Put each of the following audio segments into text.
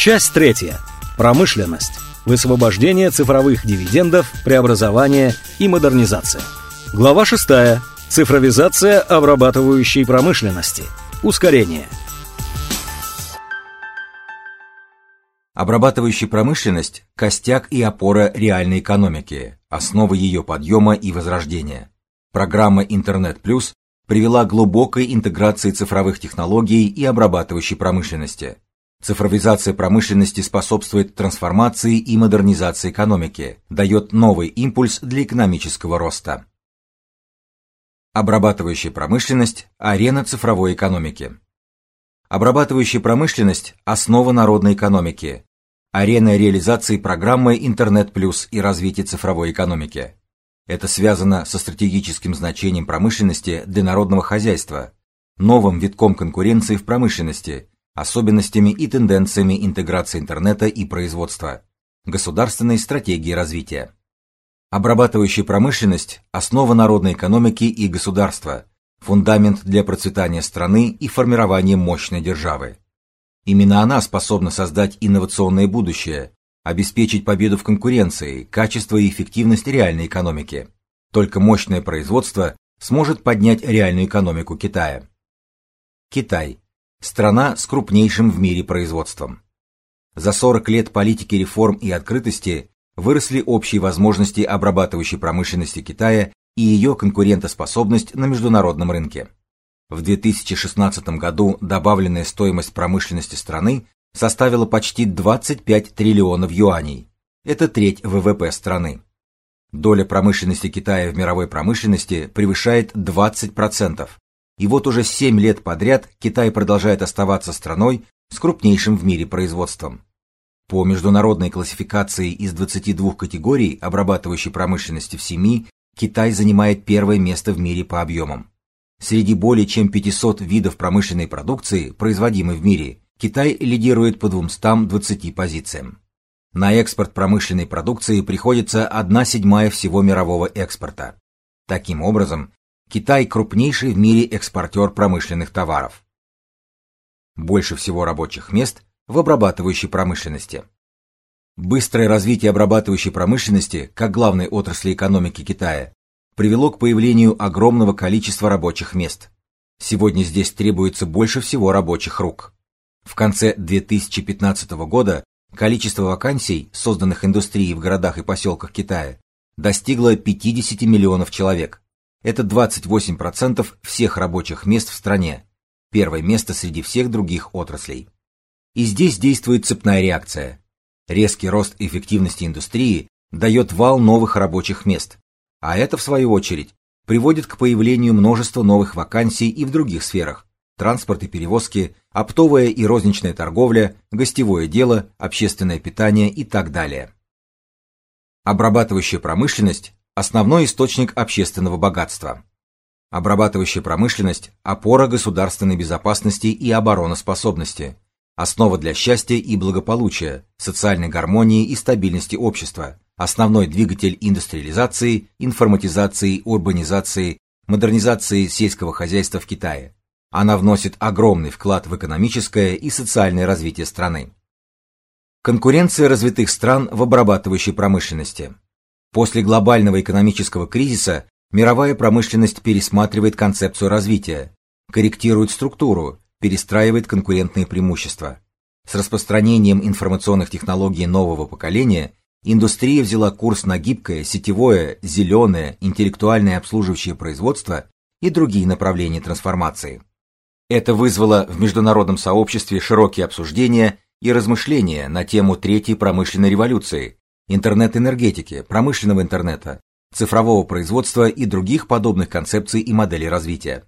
Часть третья. Промышленность. Высвобождение цифровых дивидендов, преобразование и модернизация. Глава 6. Цифровизация обрабатывающей промышленности. Ускорение. Обрабатывающая промышленность – костяк и опора реальной экономики, основа ее подъема и возрождения. Программа «Интернет Плюс» привела к глубокой интеграции цифровых технологий и обрабатывающей промышленности. Цифровизация промышленности способствует трансформации и модернизации экономики, дает новый импульс для экономического роста. Обрабатывающая промышленность арена цифровой экономики. Обрабатывающая промышленность основа народной экономики, арена реализации программы Интернет плюс и развития цифровой экономики. Это связано со стратегическим значением промышленности для народного хозяйства, новым витком конкуренции в промышленности, особенностями и тенденциями интеграции интернета и производства, государственной стратегии развития. Обрабатывающая промышленность основа народной экономики и государства, фундамент для процветания страны и формирования мощной державы. Именно она способна создать инновационное будущее, обеспечить победу в конкуренции, качество и эффективность реальной экономики. Только мощное производство сможет поднять реальную экономику Китая. Китай страна с крупнейшим в мире производством. За 40 лет политики реформ и открытости выросли общие возможности обрабатывающей промышленности Китая и ее конкурентоспособность на международном рынке. В 2016 году добавленная стоимость промышленности страны составила почти 25 триллионов юаней. Это треть ВВП страны. Доля промышленности Китая в мировой промышленности превышает 20%. И вот уже 7 лет подряд Китай продолжает оставаться страной с крупнейшим в мире производством. По международной классификации из 22 категорий обрабатывающей промышленности в семи Китай занимает первое место в мире по объемам. Среди более чем 500 видов промышленной продукции, производимой в мире, Китай лидирует по 220 позициям. На экспорт промышленной продукции приходится 1 седьмая всего мирового экспорта. Таким образом, Китай крупнейший в мире экспортер промышленных товаров. Больше всего рабочих мест в обрабатывающей промышленности. Быстрое развитие обрабатывающей промышленности, как главной отрасли экономики Китая, привело к появлению огромного количества рабочих мест. Сегодня здесь требуется больше всего рабочих рук. В конце 2015 года количество вакансий, созданных индустрией в городах и поселках Китая, достигло 50 миллионов человек. Это 28% всех рабочих мест в стране, первое место среди всех других отраслей. И здесь действует цепная реакция. Резкий рост эффективности индустрии дает вал новых рабочих мест, а это в свою очередь приводит к появлению множества новых вакансий и в других сферах: транспорт и перевозки, оптовая и розничная торговля, гостевое дело, общественное питание и так далее. Обрабатывающая промышленность основной источник общественного богатства. Обрабатывающая промышленность опора государственной безопасности и обороноспособности основа для счастья и благополучия, социальной гармонии и стабильности общества, основной двигатель индустриализации, информатизации, урбанизации, модернизации сельского хозяйства в Китае. Она вносит огромный вклад в экономическое и социальное развитие страны. Конкуренция развитых стран в обрабатывающей промышленности. После глобального экономического кризиса мировая промышленность пересматривает концепцию развития, корректирует структуру, перестраивает конкурентные преимущества. С распространением информационных технологий нового поколения индустрия взяла курс на гибкое, сетевое, зеленое, интеллектуальное обслуживающее производство и другие направления трансформации. Это вызвало в международном сообществе широкие обсуждения и размышления на тему третьей промышленной революции, интернет-энергетики, промышленного интернета, цифрового производства и других подобных концепций и моделей развития.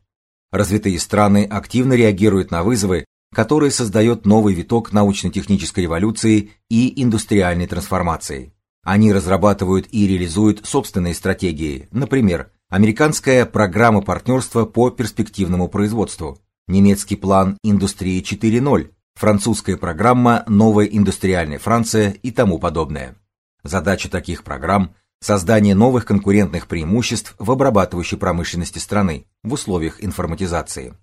Развитые страны активно реагируют на вызовы, которые создает новый виток научно-технической революции и индустриальной трансформации. Они разрабатывают и реализуют собственные стратегии, например, американская программа партнерства по перспективному производству, немецкий план Индустрии 4.0, французская программа Новая индустриальная Франция и тому подобное. Задача таких программ создание новых конкурентных преимуществ в обрабатывающей промышленности страны в условиях информатизации.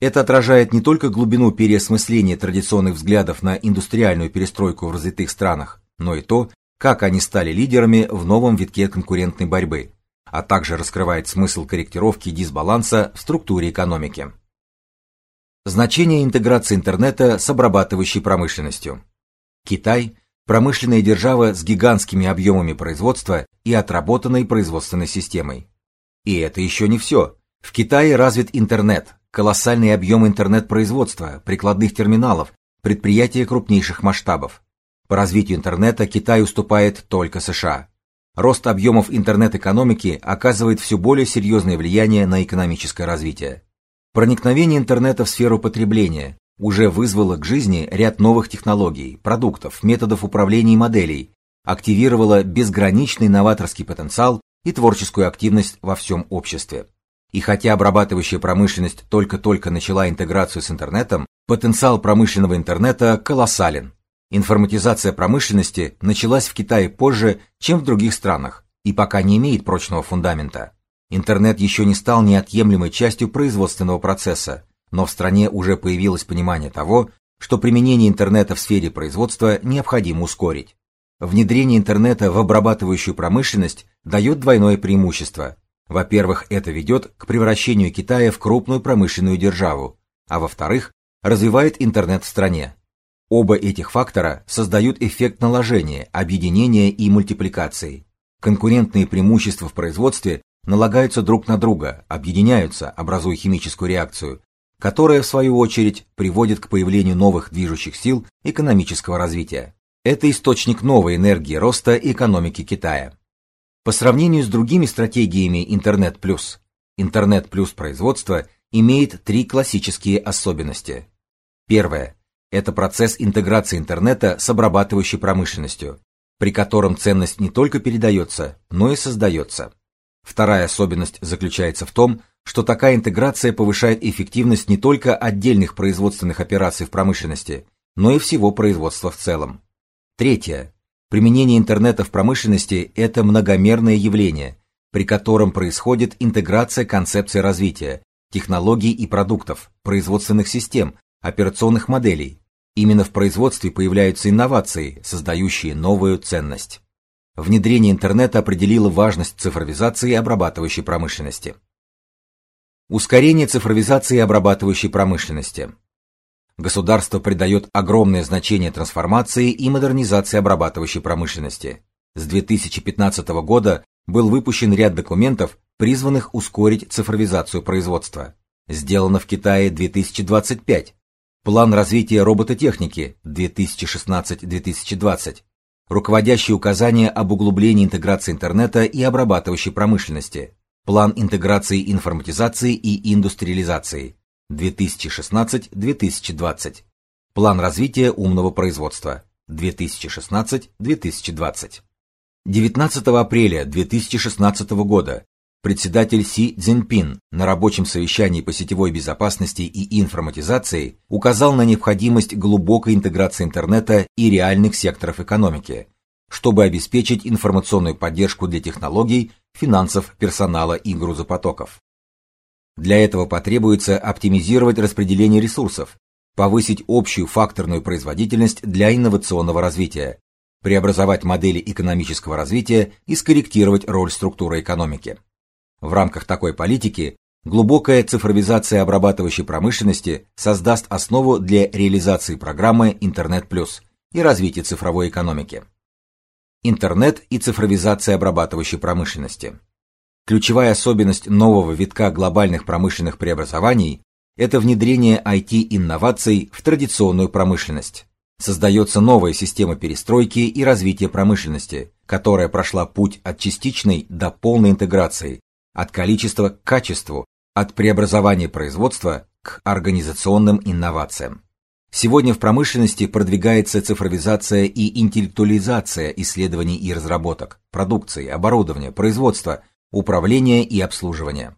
Это отражает не только глубину переосмысления традиционных взглядов на индустриальную перестройку в развитых странах, но и то, как они стали лидерами в новом витке конкурентной борьбы, а также раскрывает смысл корректировки дисбаланса в структуре экономики. Значение интеграции интернета с обрабатывающей промышленностью. Китай промышленная держава с гигантскими объемами производства и отработанной производственной системой. И это еще не все. В Китае развит интернет, колоссальный объем интернет-производства, прикладных терминалов, предприятия крупнейших масштабов. По развитию интернета Китай уступает только США. Рост объемов интернет-экономики оказывает все более серьезное влияние на экономическое развитие. Проникновение интернета в сферу потребления уже вызвало к жизни ряд новых технологий, продуктов, методов управления и моделей, активировало безграничный новаторский потенциал и творческую активность во всем обществе. И хотя обрабатывающая промышленность только-только начала интеграцию с интернетом, потенциал промышленного интернета колоссален. Информатизация промышленности началась в Китае позже, чем в других странах, и пока не имеет прочного фундамента. Интернет еще не стал неотъемлемой частью производственного процесса, но в стране уже появилось понимание того, что применение интернета в сфере производства необходимо ускорить. Внедрение интернета в обрабатывающую промышленность дает двойное преимущество. Во-первых, это ведет к превращению Китая в крупную промышленную державу, а во-вторых, развивает интернет в стране. Оба этих фактора создают эффект наложения, объединения и мультипликации. Конкурентные преимущества в производстве налагаются друг на друга, объединяются, образуя химическую реакцию, которая в свою очередь приводит к появлению новых движущих сил экономического развития. Это источник новой энергии роста экономики Китая. По сравнению с другими стратегиями интернет плюс, интернет плюс производство имеет три классические особенности. Первое это процесс интеграции интернета с обрабатывающей промышленностью, при котором ценность не только передается, но и создается. Вторая особенность заключается в том, что такая интеграция повышает эффективность не только отдельных производственных операций в промышленности, но и всего производства в целом. Третье. Применение интернета в промышленности это многомерное явление, при котором происходит интеграция концепций развития, технологий и продуктов, производственных систем, операционных моделей. Именно в производстве появляются инновации, создающие новую ценность. Внедрение интернета определило важность цифровизации обрабатывающей промышленности. Ускорение цифровизации обрабатывающей промышленности. Государство придает огромное значение трансформации и модернизации обрабатывающей промышленности. С 2015 года был выпущен ряд документов, призванных ускорить цифровизацию производства. Сделано в Китае 2025. План развития робототехники 2016-2020 руководящие указания об углублении интеграции интернета и обрабатывающей промышленности, план интеграции информатизации и индустриализации. 2016-2020, план развития умного производства. 2016-2020. 19 апреля 2016 года председатель Си Цзиньпин на рабочем совещании по сетевой безопасности и информатизации указал на необходимость глубокой интеграции интернета и реальных секторов экономики, чтобы обеспечить информационную поддержку для технологий, финансов, персонала и грузопотоков. Для этого потребуется оптимизировать распределение ресурсов, повысить общую факторную производительность для инновационного развития, преобразовать модели экономического развития и скорректировать роль структуры экономики. В рамках такой политики глубокая цифровизация обрабатывающей промышленности создаст основу для реализации программы Интернет плюс и развития цифровой экономики. Интернет и цифровизация обрабатывающей промышленности. Ключевая особенность нового витка глобальных промышленных преобразований это внедрение IT-инноваций в традиционную промышленность. Создается новая система перестройки и развития промышленности, которая прошла путь от частичной до полной интеграции, от количества к качеству, от преобразования производства к организационным инновациям. Сегодня в промышленности продвигается цифровизация и интеллектуализация исследований и разработок, продукции, оборудования, производства, управления и обслуживания.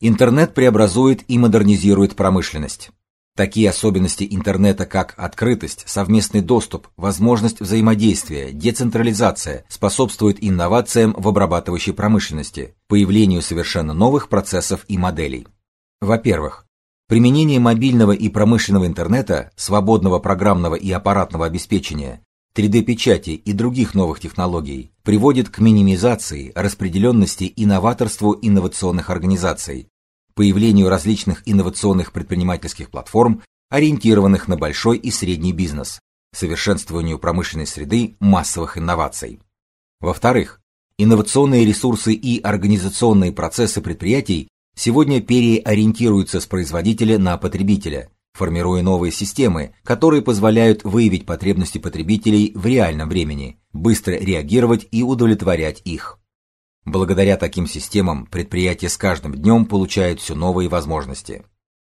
Интернет преобразует и модернизирует промышленность. Такие особенности интернета, как открытость, совместный доступ, возможность взаимодействия, децентрализация способствуют инновациям в обрабатывающей промышленности, появлению совершенно новых процессов и моделей. Во-первых, Применение мобильного и промышленного интернета, свободного программного и аппаратного обеспечения, 3D-печати и других новых технологий приводит к минимизации, распределенности и новаторству инновационных организаций, появлению различных инновационных предпринимательских платформ, ориентированных на большой и средний бизнес, совершенствованию промышленной среды массовых инноваций. Во-вторых, инновационные ресурсы и организационные процессы предприятий сегодня переориентируются с производителя на потребителя, формируя новые системы, которые позволяют выявить потребности потребителей в реальном времени, быстро реагировать и удовлетворять их. Благодаря таким системам предприятия с каждым днем получают все новые возможности.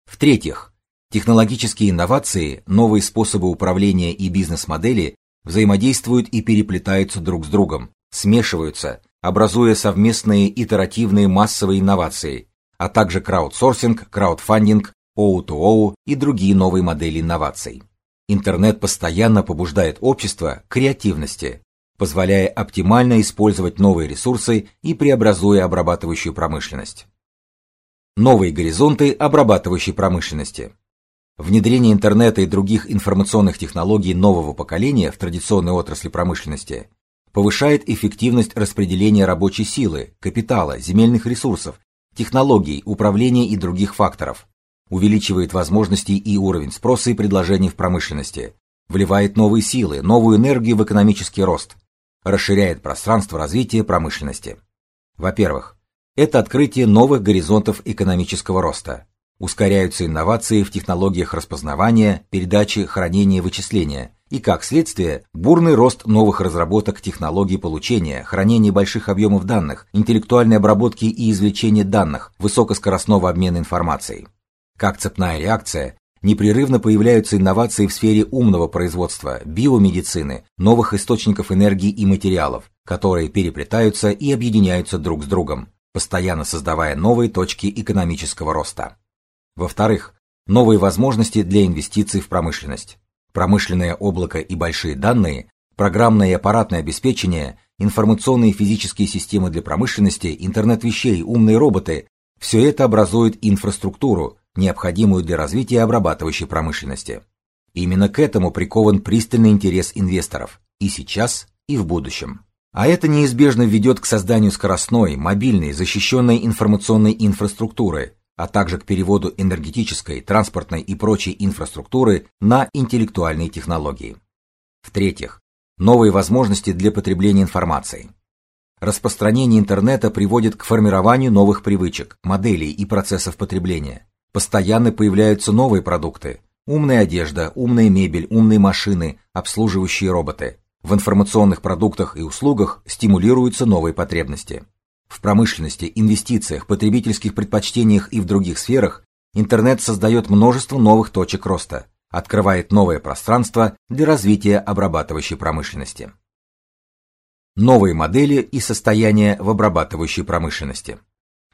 В-третьих, технологические инновации, новые способы управления и бизнес-модели взаимодействуют и переплетаются друг с другом, смешиваются, образуя совместные итеративные массовые инновации, а также краудсорсинг, краудфандинг, O2O и другие новые модели инноваций. Интернет постоянно побуждает общество к креативности, позволяя оптимально использовать новые ресурсы и преобразуя обрабатывающую промышленность. Новые горизонты обрабатывающей промышленности. Внедрение интернета и других информационных технологий нового поколения в традиционной отрасли промышленности повышает эффективность распределения рабочей силы, капитала, земельных ресурсов, технологий, управления и других факторов, увеличивает возможности и уровень спроса и предложений в промышленности, вливает новые силы, новую энергию в экономический рост, расширяет пространство развития промышленности. Во-первых, это открытие новых горизонтов экономического роста. Ускоряются инновации в технологиях распознавания, передачи, хранения вычисления, и как следствие, бурный рост новых разработок технологий получения, хранения больших объемов данных, интеллектуальной обработки и извлечения данных, высокоскоростного обмена информацией. Как цепная реакция, непрерывно появляются инновации в сфере умного производства, биомедицины, новых источников энергии и материалов, которые переплетаются и объединяются друг с другом, постоянно создавая новые точки экономического роста. Во-вторых, новые возможности для инвестиций в промышленность. Промышленное облако и большие данные, программное и аппаратное обеспечение, информационные и физические системы для промышленности, интернет вещей, умные роботы все это образует инфраструктуру, необходимую для развития обрабатывающей промышленности. Именно к этому прикован пристальный интерес инвесторов и сейчас, и в будущем. А это неизбежно ведет к созданию скоростной, мобильной, защищенной информационной инфраструктуры, а также к переводу энергетической, транспортной и прочей инфраструктуры на интеллектуальные технологии. В-третьих, новые возможности для потребления информации. Распространение интернета приводит к формированию новых привычек, моделей и процессов потребления. Постоянно появляются новые продукты: умная одежда, умная мебель, умные машины, обслуживающие роботы. В информационных продуктах и услугах стимулируются новые потребности. В промышленности, инвестициях, потребительских предпочтениях и в других сферах интернет создает множество новых точек роста, открывает новое пространство для развития обрабатывающей промышленности. Новые модели и состояния в обрабатывающей промышленности.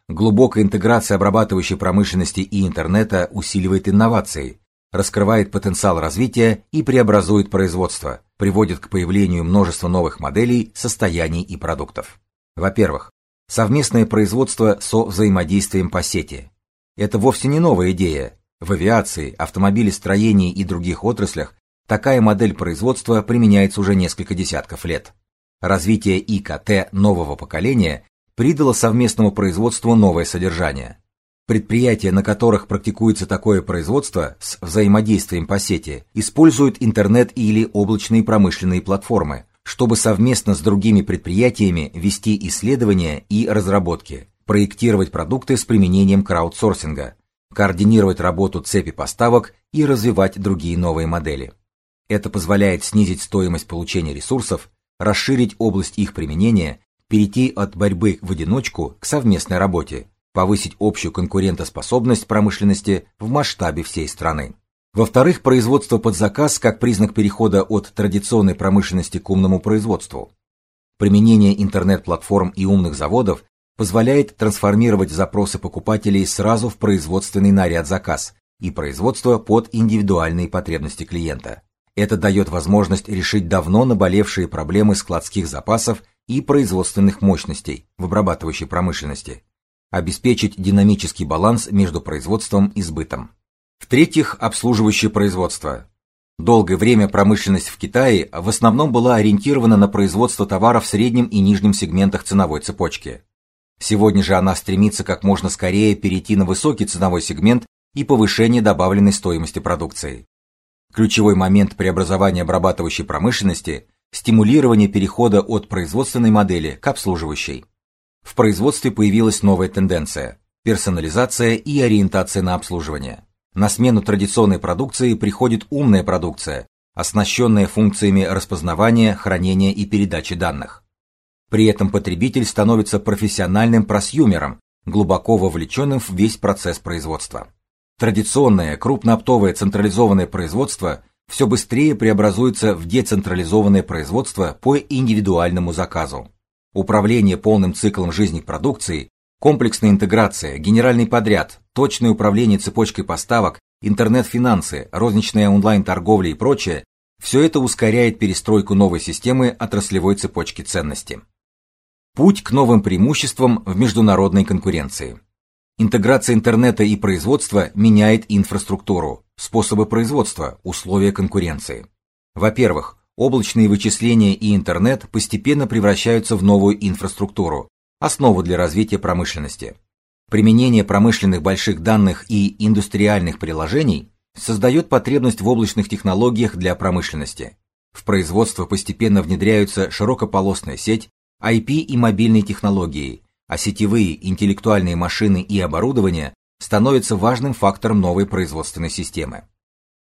Глубокая интеграция обрабатывающей промышленности и интернета усиливает инновации, раскрывает потенциал развития и преобразует производство, приводит к появлению множества новых моделей, состояний и продуктов. Во-первых, совместное производство со взаимодействием по сети. Это вовсе не новая идея. В авиации, автомобилестроении и других отраслях такая модель производства применяется уже несколько десятков лет. Развитие ИКТ нового поколения придало совместному производству новое содержание. Предприятия, на которых практикуется такое производство с взаимодействием по сети, используют интернет или облачные промышленные платформы, чтобы совместно с другими предприятиями вести исследования и разработки, проектировать продукты с применением краудсорсинга, координировать работу цепи поставок и развивать другие новые модели. Это позволяет снизить стоимость получения ресурсов, расширить область их применения перейти от борьбы в одиночку к совместной работе, повысить общую конкурентоспособность промышленности в масштабе всей страны. Во-вторых, производство под заказ как признак перехода от традиционной промышленности к умному производству. Применение интернет-платформ и умных заводов позволяет трансформировать запросы покупателей сразу в производственный наряд заказ и производство под индивидуальные потребности клиента. Это дает возможность решить давно наболевшие проблемы складских запасов и производственных мощностей в обрабатывающей промышленности, обеспечить динамический баланс между производством и сбытом. В-третьих, обслуживающее производство. Долгое время промышленность в Китае в основном была ориентирована на производство товаров в среднем и нижнем сегментах ценовой цепочки. Сегодня же она стремится как можно скорее перейти на высокий ценовой сегмент и повышение добавленной стоимости продукции. Ключевой момент преобразования обрабатывающей промышленности стимулирование перехода от производственной модели к обслуживающей. В производстве появилась новая тенденция персонализация и ориентация на обслуживание. На смену традиционной продукции приходит умная продукция, оснащенная функциями распознавания, хранения и передачи данных. При этом потребитель становится профессиональным просьюмером, глубоко вовлеченным в весь процесс производства. Традиционное крупнооптовое централизованное производство все быстрее преобразуется в децентрализованное производство по индивидуальному заказу. Управление полным циклом жизни продукции, комплексная интеграция, генеральный подряд, точное управление цепочкой поставок, интернет-финансы, розничная онлайн-торговля и прочее все это ускоряет перестройку новой системы отраслевой цепочки ценности. Путь к новым преимуществам в международной конкуренции. Интеграция интернета и производства меняет инфраструктуру, способы производства, условия конкуренции. Во-первых, облачные вычисления и интернет постепенно превращаются в новую инфраструктуру, основу для развития промышленности. Применение промышленных больших данных и индустриальных приложений создает потребность в облачных технологиях для промышленности. В производство постепенно внедряются широкополосная сеть, IP и мобильные технологии, а сетевые интеллектуальные машины и оборудование становятся важным фактором новой производственной системы.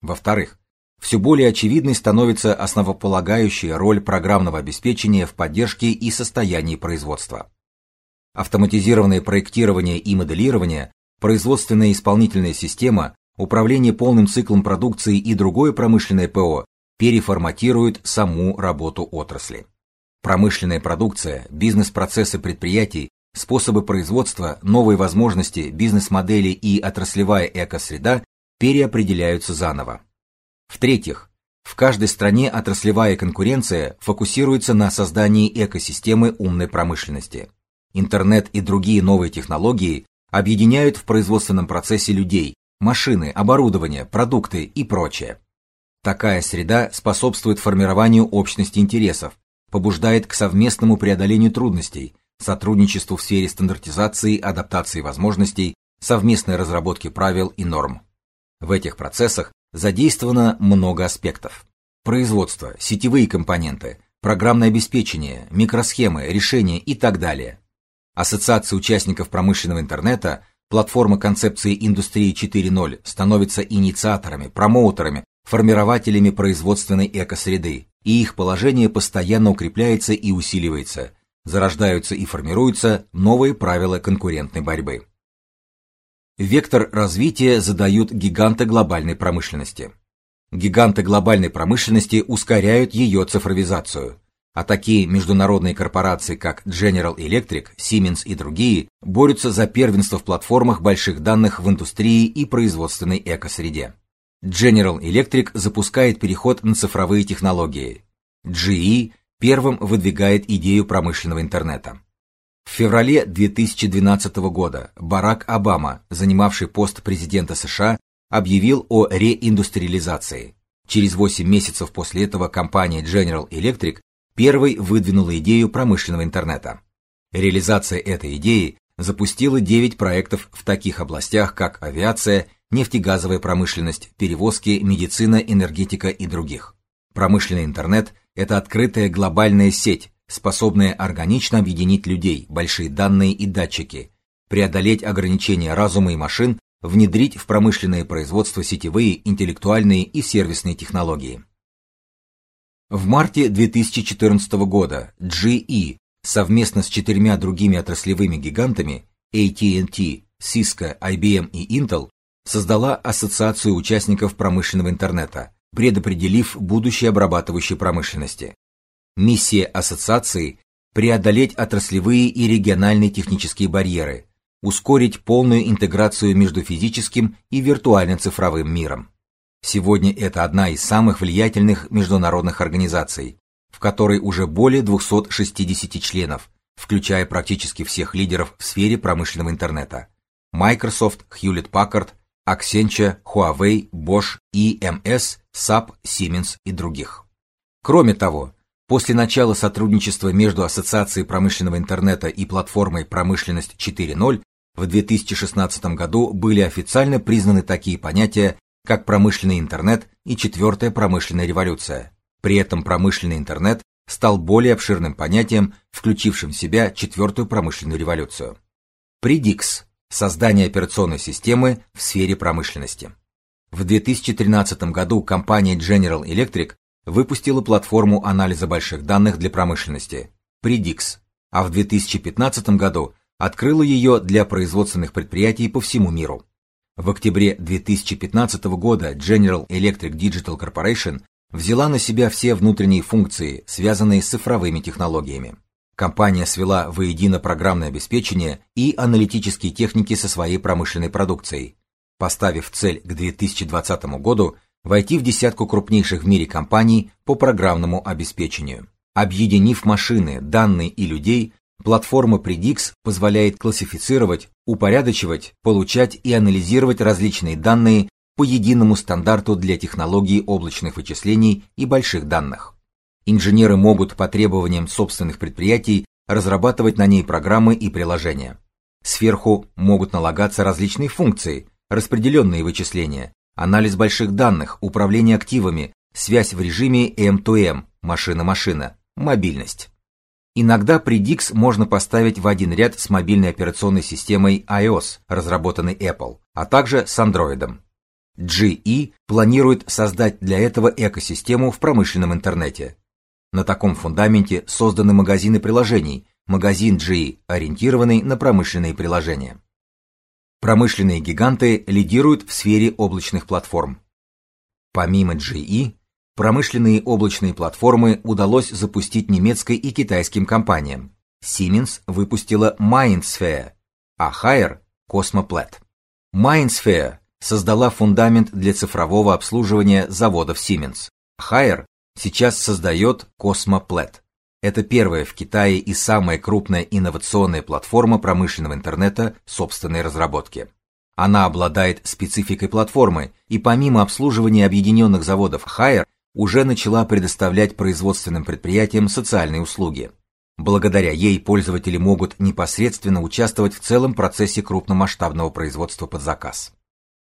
Во-вторых, все более очевидной становится основополагающая роль программного обеспечения в поддержке и состоянии производства. Автоматизированное проектирование и моделирование, производственная исполнительная система, управление полным циклом продукции и другое промышленное ПО переформатируют саму работу отрасли. Промышленная продукция, бизнес-процессы предприятий способы производства, новые возможности, бизнес-модели и отраслевая экосреда переопределяются заново. В-третьих, в каждой стране отраслевая конкуренция фокусируется на создании экосистемы умной промышленности. Интернет и другие новые технологии объединяют в производственном процессе людей, машины, оборудование, продукты и прочее. Такая среда способствует формированию общности интересов, побуждает к совместному преодолению трудностей, сотрудничеству в сфере стандартизации, адаптации возможностей, совместной разработки правил и норм. В этих процессах задействовано много аспектов: производство, сетевые компоненты, программное обеспечение, микросхемы, решения и так далее. Ассоциация участников промышленного интернета, платформа концепции индустрии 4.0 становится инициаторами, промоутерами, формирователями производственной экосреды, и их положение постоянно укрепляется и усиливается зарождаются и формируются новые правила конкурентной борьбы. Вектор развития задают гиганты глобальной промышленности. Гиганты глобальной промышленности ускоряют ее цифровизацию, а такие международные корпорации, как General Electric, Siemens и другие, борются за первенство в платформах больших данных в индустрии и производственной экосреде. General Electric запускает переход на цифровые технологии. GE первым выдвигает идею промышленного интернета. В феврале 2012 года Барак Обама, занимавший пост президента США, объявил о реиндустриализации. Через 8 месяцев после этого компания General Electric первой выдвинула идею промышленного интернета. Реализация этой идеи запустила 9 проектов в таких областях, как авиация, нефтегазовая промышленность, перевозки, медицина, энергетика и других. Промышленный интернет это открытая глобальная сеть, способная органично объединить людей, большие данные и датчики, преодолеть ограничения разума и машин, внедрить в промышленное производство сетевые, интеллектуальные и сервисные технологии. В марте 2014 года GE совместно с четырьмя другими отраслевыми гигантами AT&T, Cisco, IBM и Intel создала ассоциацию участников промышленного интернета, предопределив будущее обрабатывающей промышленности. Миссия ассоциации преодолеть отраслевые и региональные технические барьеры, ускорить полную интеграцию между физическим и виртуальным цифровым миром. Сегодня это одна из самых влиятельных международных организаций, в которой уже более 260 членов, включая практически всех лидеров в сфере промышленного интернета: Microsoft, Hewlett-Packard, Accenture, Huawei, Bosch, EMS, SAP, Siemens и других. Кроме того, после начала сотрудничества между Ассоциацией промышленного интернета и платформой Промышленность 4.0 в 2016 году были официально признаны такие понятия, как промышленный интернет и четвертая промышленная революция. При этом промышленный интернет стал более обширным понятием, включившим в себя четвертую промышленную революцию. Predix создание операционной системы в сфере промышленности. В 2013 году компания General Electric выпустила платформу анализа больших данных для промышленности Predix, а в 2015 году открыла ее для производственных предприятий по всему миру. В октябре 2015 года General Electric Digital Corporation взяла на себя все внутренние функции, связанные с цифровыми технологиями. Компания свела воедино программное обеспечение и аналитические техники со своей промышленной продукцией, поставив цель к 2020 году войти в десятку крупнейших в мире компаний по программному обеспечению. Объединив машины, данные и людей, платформа Predix позволяет классифицировать, упорядочивать, получать и анализировать различные данные по единому стандарту для технологий облачных вычислений и больших данных. Инженеры могут по требованиям собственных предприятий разрабатывать на ней программы и приложения. Сверху могут налагаться различные функции, распределенные вычисления, анализ больших данных, управление активами, связь в режиме M2M, машина-машина, мобильность. Иногда Predix можно поставить в один ряд с мобильной операционной системой iOS, разработанной Apple, а также с Android. GE планирует создать для этого экосистему в промышленном интернете. На таком фундаменте созданы магазины приложений, магазин GE, ориентированный на промышленные приложения. Промышленные гиганты лидируют в сфере облачных платформ. Помимо GE, промышленные облачные платформы удалось запустить немецкой и китайским компаниям. Siemens выпустила MindSphere, а Haier Cosmoplat. MindSphere создала фундамент для цифрового обслуживания заводов Siemens. Haier сейчас создает Cosmoplat. Это первая в Китае и самая крупная инновационная платформа промышленного интернета собственной разработки. Она обладает спецификой платформы и помимо обслуживания объединенных заводов Haier уже начала предоставлять производственным предприятиям социальные услуги. Благодаря ей пользователи могут непосредственно участвовать в целом процессе крупномасштабного производства под заказ.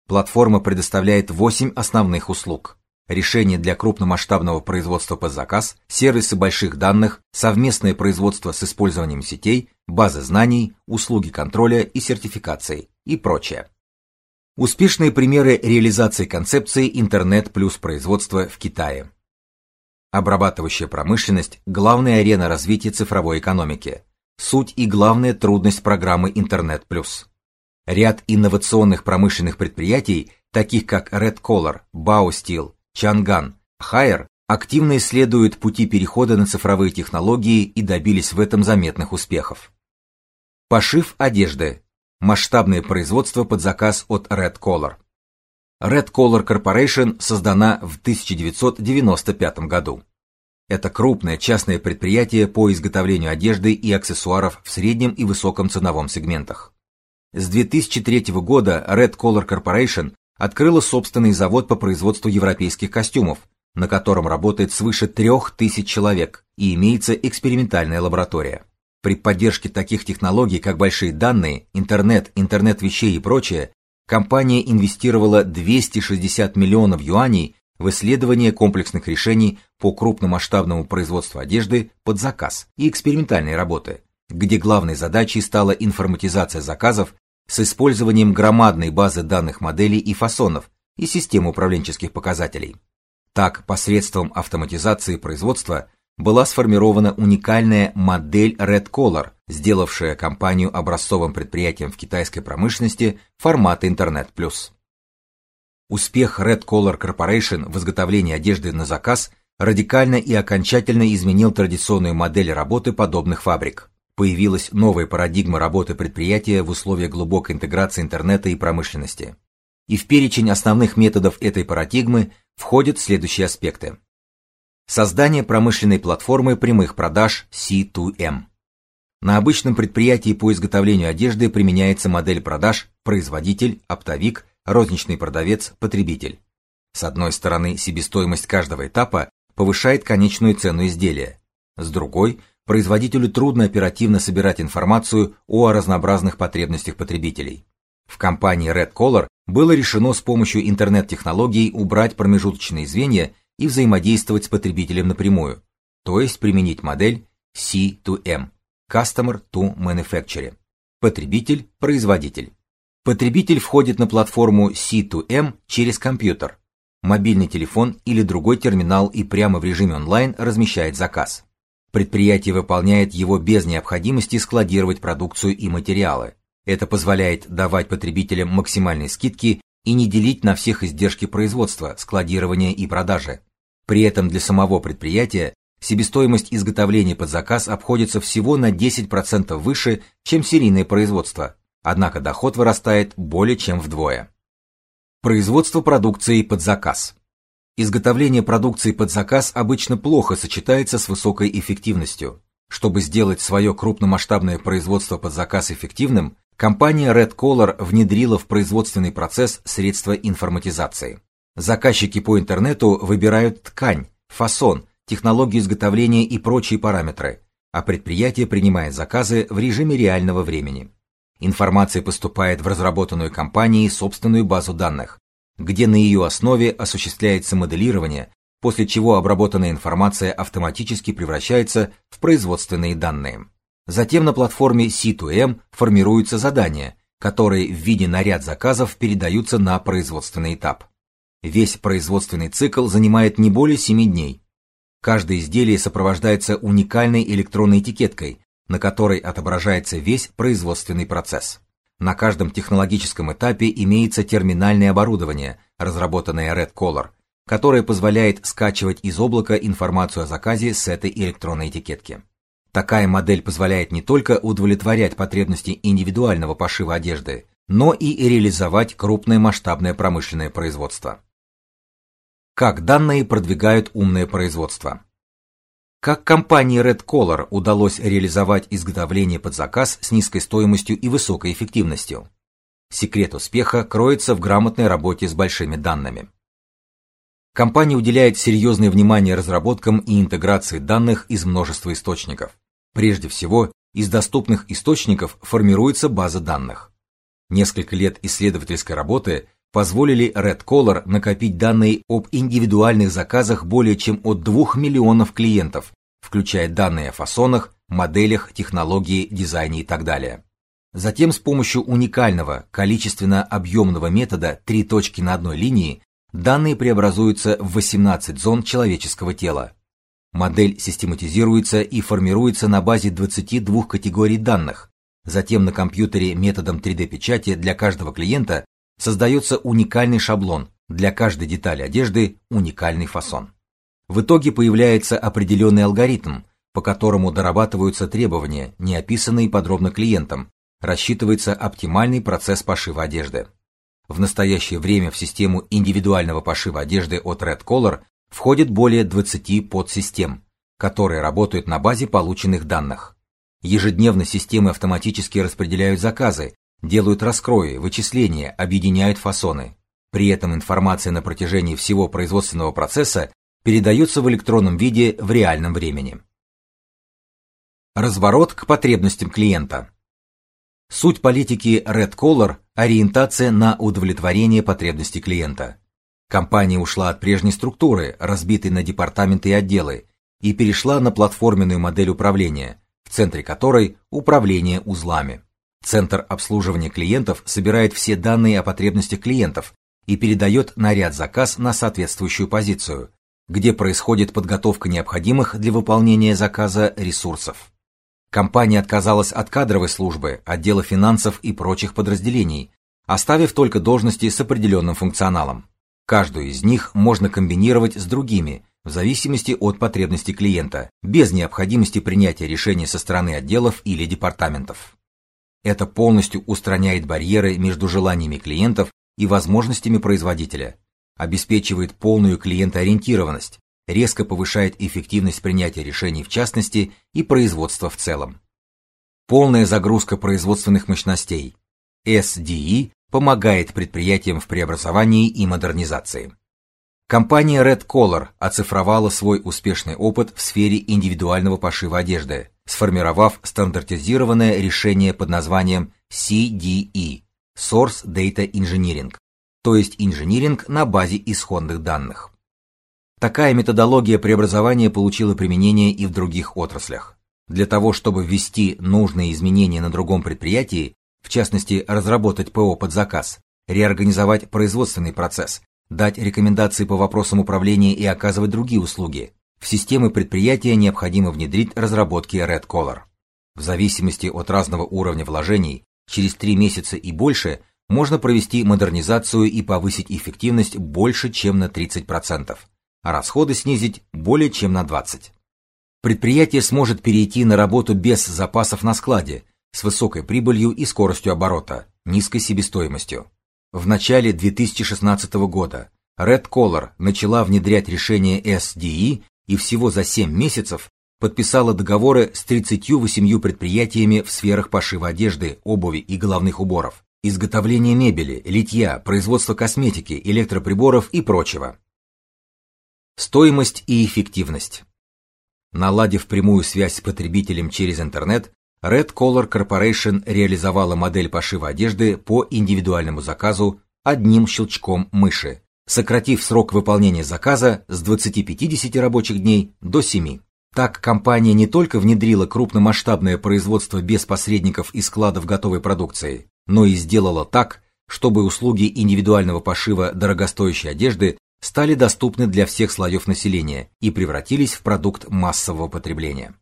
Платформа предоставляет 8 основных услуг: решения для крупномасштабного производства под заказ, сервисы больших данных, совместное производство с использованием сетей, базы знаний, услуги контроля и сертификации и прочее. Успешные примеры реализации концепции интернет плюс производство в Китае. Обрабатывающая промышленность главная арена развития цифровой экономики. Суть и главная трудность программы Интернет плюс. Ряд инновационных промышленных предприятий, таких как Red Color, Baosteel, Чанган, Хайер активно исследуют пути перехода на цифровые технологии и добились в этом заметных успехов. Пошив одежды. Масштабное производство под заказ от Red Color. Red Color Corporation создана в 1995 году. Это крупное частное предприятие по изготовлению одежды и аксессуаров в среднем и высоком ценовом сегментах. С 2003 года Red Color Corporation открыла собственный завод по производству европейских костюмов, на котором работает свыше трех тысяч человек и имеется экспериментальная лаборатория. При поддержке таких технологий, как большие данные, интернет, интернет вещей и прочее, компания инвестировала 260 миллионов юаней в исследование комплексных решений по крупномасштабному производству одежды под заказ и экспериментальные работы, где главной задачей стала информатизация заказов с использованием громадной базы данных моделей и фасонов и систем управленческих показателей. Так, посредством автоматизации производства была сформирована уникальная модель Red Color, сделавшая компанию образцовым предприятием в китайской промышленности формата Интернет плюс. Успех Red Color Corporation в изготовлении одежды на заказ радикально и окончательно изменил традиционную модель работы подобных фабрик появилась новая парадигма работы предприятия в условиях глубокой интеграции интернета и промышленности. И в перечень основных методов этой парадигмы входят следующие аспекты. Создание промышленной платформы прямых продаж C2M. На обычном предприятии по изготовлению одежды применяется модель продаж производитель, оптовик, розничный продавец, потребитель. С одной стороны, себестоимость каждого этапа повышает конечную цену изделия. С другой, производителю трудно оперативно собирать информацию о разнообразных потребностях потребителей. В компании Red Color было решено с помощью интернет-технологий убрать промежуточные звенья и взаимодействовать с потребителем напрямую, то есть применить модель C2M Customer to Manufacturer потребитель производитель. Потребитель входит на платформу C2M через компьютер, мобильный телефон или другой терминал и прямо в режиме онлайн размещает заказ. Предприятие выполняет его без необходимости складировать продукцию и материалы. Это позволяет давать потребителям максимальные скидки и не делить на всех издержки производства, складирования и продажи. При этом для самого предприятия себестоимость изготовления под заказ обходится всего на 10% выше, чем серийное производство, однако доход вырастает более чем вдвое. Производство продукции под заказ. Изготовление продукции под заказ обычно плохо сочетается с высокой эффективностью. Чтобы сделать свое крупномасштабное производство под заказ эффективным, компания Red Color внедрила в производственный процесс средства информатизации. Заказчики по интернету выбирают ткань, фасон, технологию изготовления и прочие параметры, а предприятие принимает заказы в режиме реального времени. Информация поступает в разработанную компанией собственную базу данных, где на ее основе осуществляется моделирование, после чего обработанная информация автоматически превращается в производственные данные. Затем на платформе C2M формируются задания, которые в виде наряд заказов передаются на производственный этап. Весь производственный цикл занимает не более 7 дней. Каждое изделие сопровождается уникальной электронной этикеткой, на которой отображается весь производственный процесс. На каждом технологическом этапе имеется терминальное оборудование, разработанное Red Color, которое позволяет скачивать из облака информацию о заказе с этой электронной этикетки. Такая модель позволяет не только удовлетворять потребности индивидуального пошива одежды, но и реализовать крупное масштабное промышленное производство. Как данные продвигают умное производство? Как компании Red Color удалось реализовать изготовление под заказ с низкой стоимостью и высокой эффективностью? Секрет успеха кроется в грамотной работе с большими данными. Компания уделяет серьезное внимание разработкам и интеграции данных из множества источников. Прежде всего, из доступных источников формируется база данных. Несколько лет исследовательской работы позволили Red Color накопить данные об индивидуальных заказах более чем от 2 миллионов клиентов, включая данные о фасонах, моделях, технологии, дизайне и так далее. Затем с помощью уникального количественно-объемного метода три точки на одной линии данные преобразуются в 18 зон человеческого тела. Модель систематизируется и формируется на базе 22 категорий данных. Затем на компьютере методом 3D-печати для каждого клиента создается уникальный шаблон, для каждой детали одежды уникальный фасон. В итоге появляется определенный алгоритм, по которому дорабатываются требования, не описанные подробно клиентам, рассчитывается оптимальный процесс пошива одежды. В настоящее время в систему индивидуального пошива одежды от Red Color входит более 20 подсистем, которые работают на базе полученных данных. Ежедневно системы автоматически распределяют заказы, делают раскрои, вычисления, объединяют фасоны. При этом информация на протяжении всего производственного процесса передается в электронном виде в реальном времени. Разворот к потребностям клиента. Суть политики Red Color ориентация на удовлетворение потребностей клиента. Компания ушла от прежней структуры, разбитой на департаменты и отделы, и перешла на платформенную модель управления, в центре которой управление узлами. Центр обслуживания клиентов собирает все данные о потребностях клиентов и передает на ряд заказ на соответствующую позицию, где происходит подготовка необходимых для выполнения заказа ресурсов. Компания отказалась от кадровой службы, отдела финансов и прочих подразделений, оставив только должности с определенным функционалом. Каждую из них можно комбинировать с другими в зависимости от потребностей клиента, без необходимости принятия решений со стороны отделов или департаментов. Это полностью устраняет барьеры между желаниями клиентов и возможностями производителя, обеспечивает полную клиентоориентированность, резко повышает эффективность принятия решений в частности и производства в целом. Полная загрузка производственных мощностей. SDE помогает предприятиям в преобразовании и модернизации. Компания Red Color оцифровала свой успешный опыт в сфере индивидуального пошива одежды, сформировав стандартизированное решение под названием CDE Source Data Engineering, то есть инжиниринг на базе исходных данных. Такая методология преобразования получила применение и в других отраслях. Для того, чтобы ввести нужные изменения на другом предприятии, в частности, разработать ПО под заказ, реорганизовать производственный процесс, дать рекомендации по вопросам управления и оказывать другие услуги, в системы предприятия необходимо внедрить разработки Red Color. В зависимости от разного уровня вложений, через 3 месяца и больше можно провести модернизацию и повысить эффективность больше, чем на 30%, а расходы снизить более чем на 20%. Предприятие сможет перейти на работу без запасов на складе, с высокой прибылью и скоростью оборота, низкой себестоимостью. В начале 2016 года Red Color начала внедрять решение SDE и всего за 7 месяцев подписала договоры с 38 предприятиями в сферах пошива одежды, обуви и головных уборов, изготовления мебели, литья, производства косметики, электроприборов и прочего. Стоимость и эффективность. Наладив прямую связь с потребителем через интернет, Red Color Corporation реализовала модель пошива одежды по индивидуальному заказу одним щелчком мыши, сократив срок выполнения заказа с 20-50 рабочих дней до 7. Так компания не только внедрила крупномасштабное производство без посредников и складов готовой продукции, но и сделала так, чтобы услуги индивидуального пошива дорогостоящей одежды стали доступны для всех слоев населения и превратились в продукт массового потребления.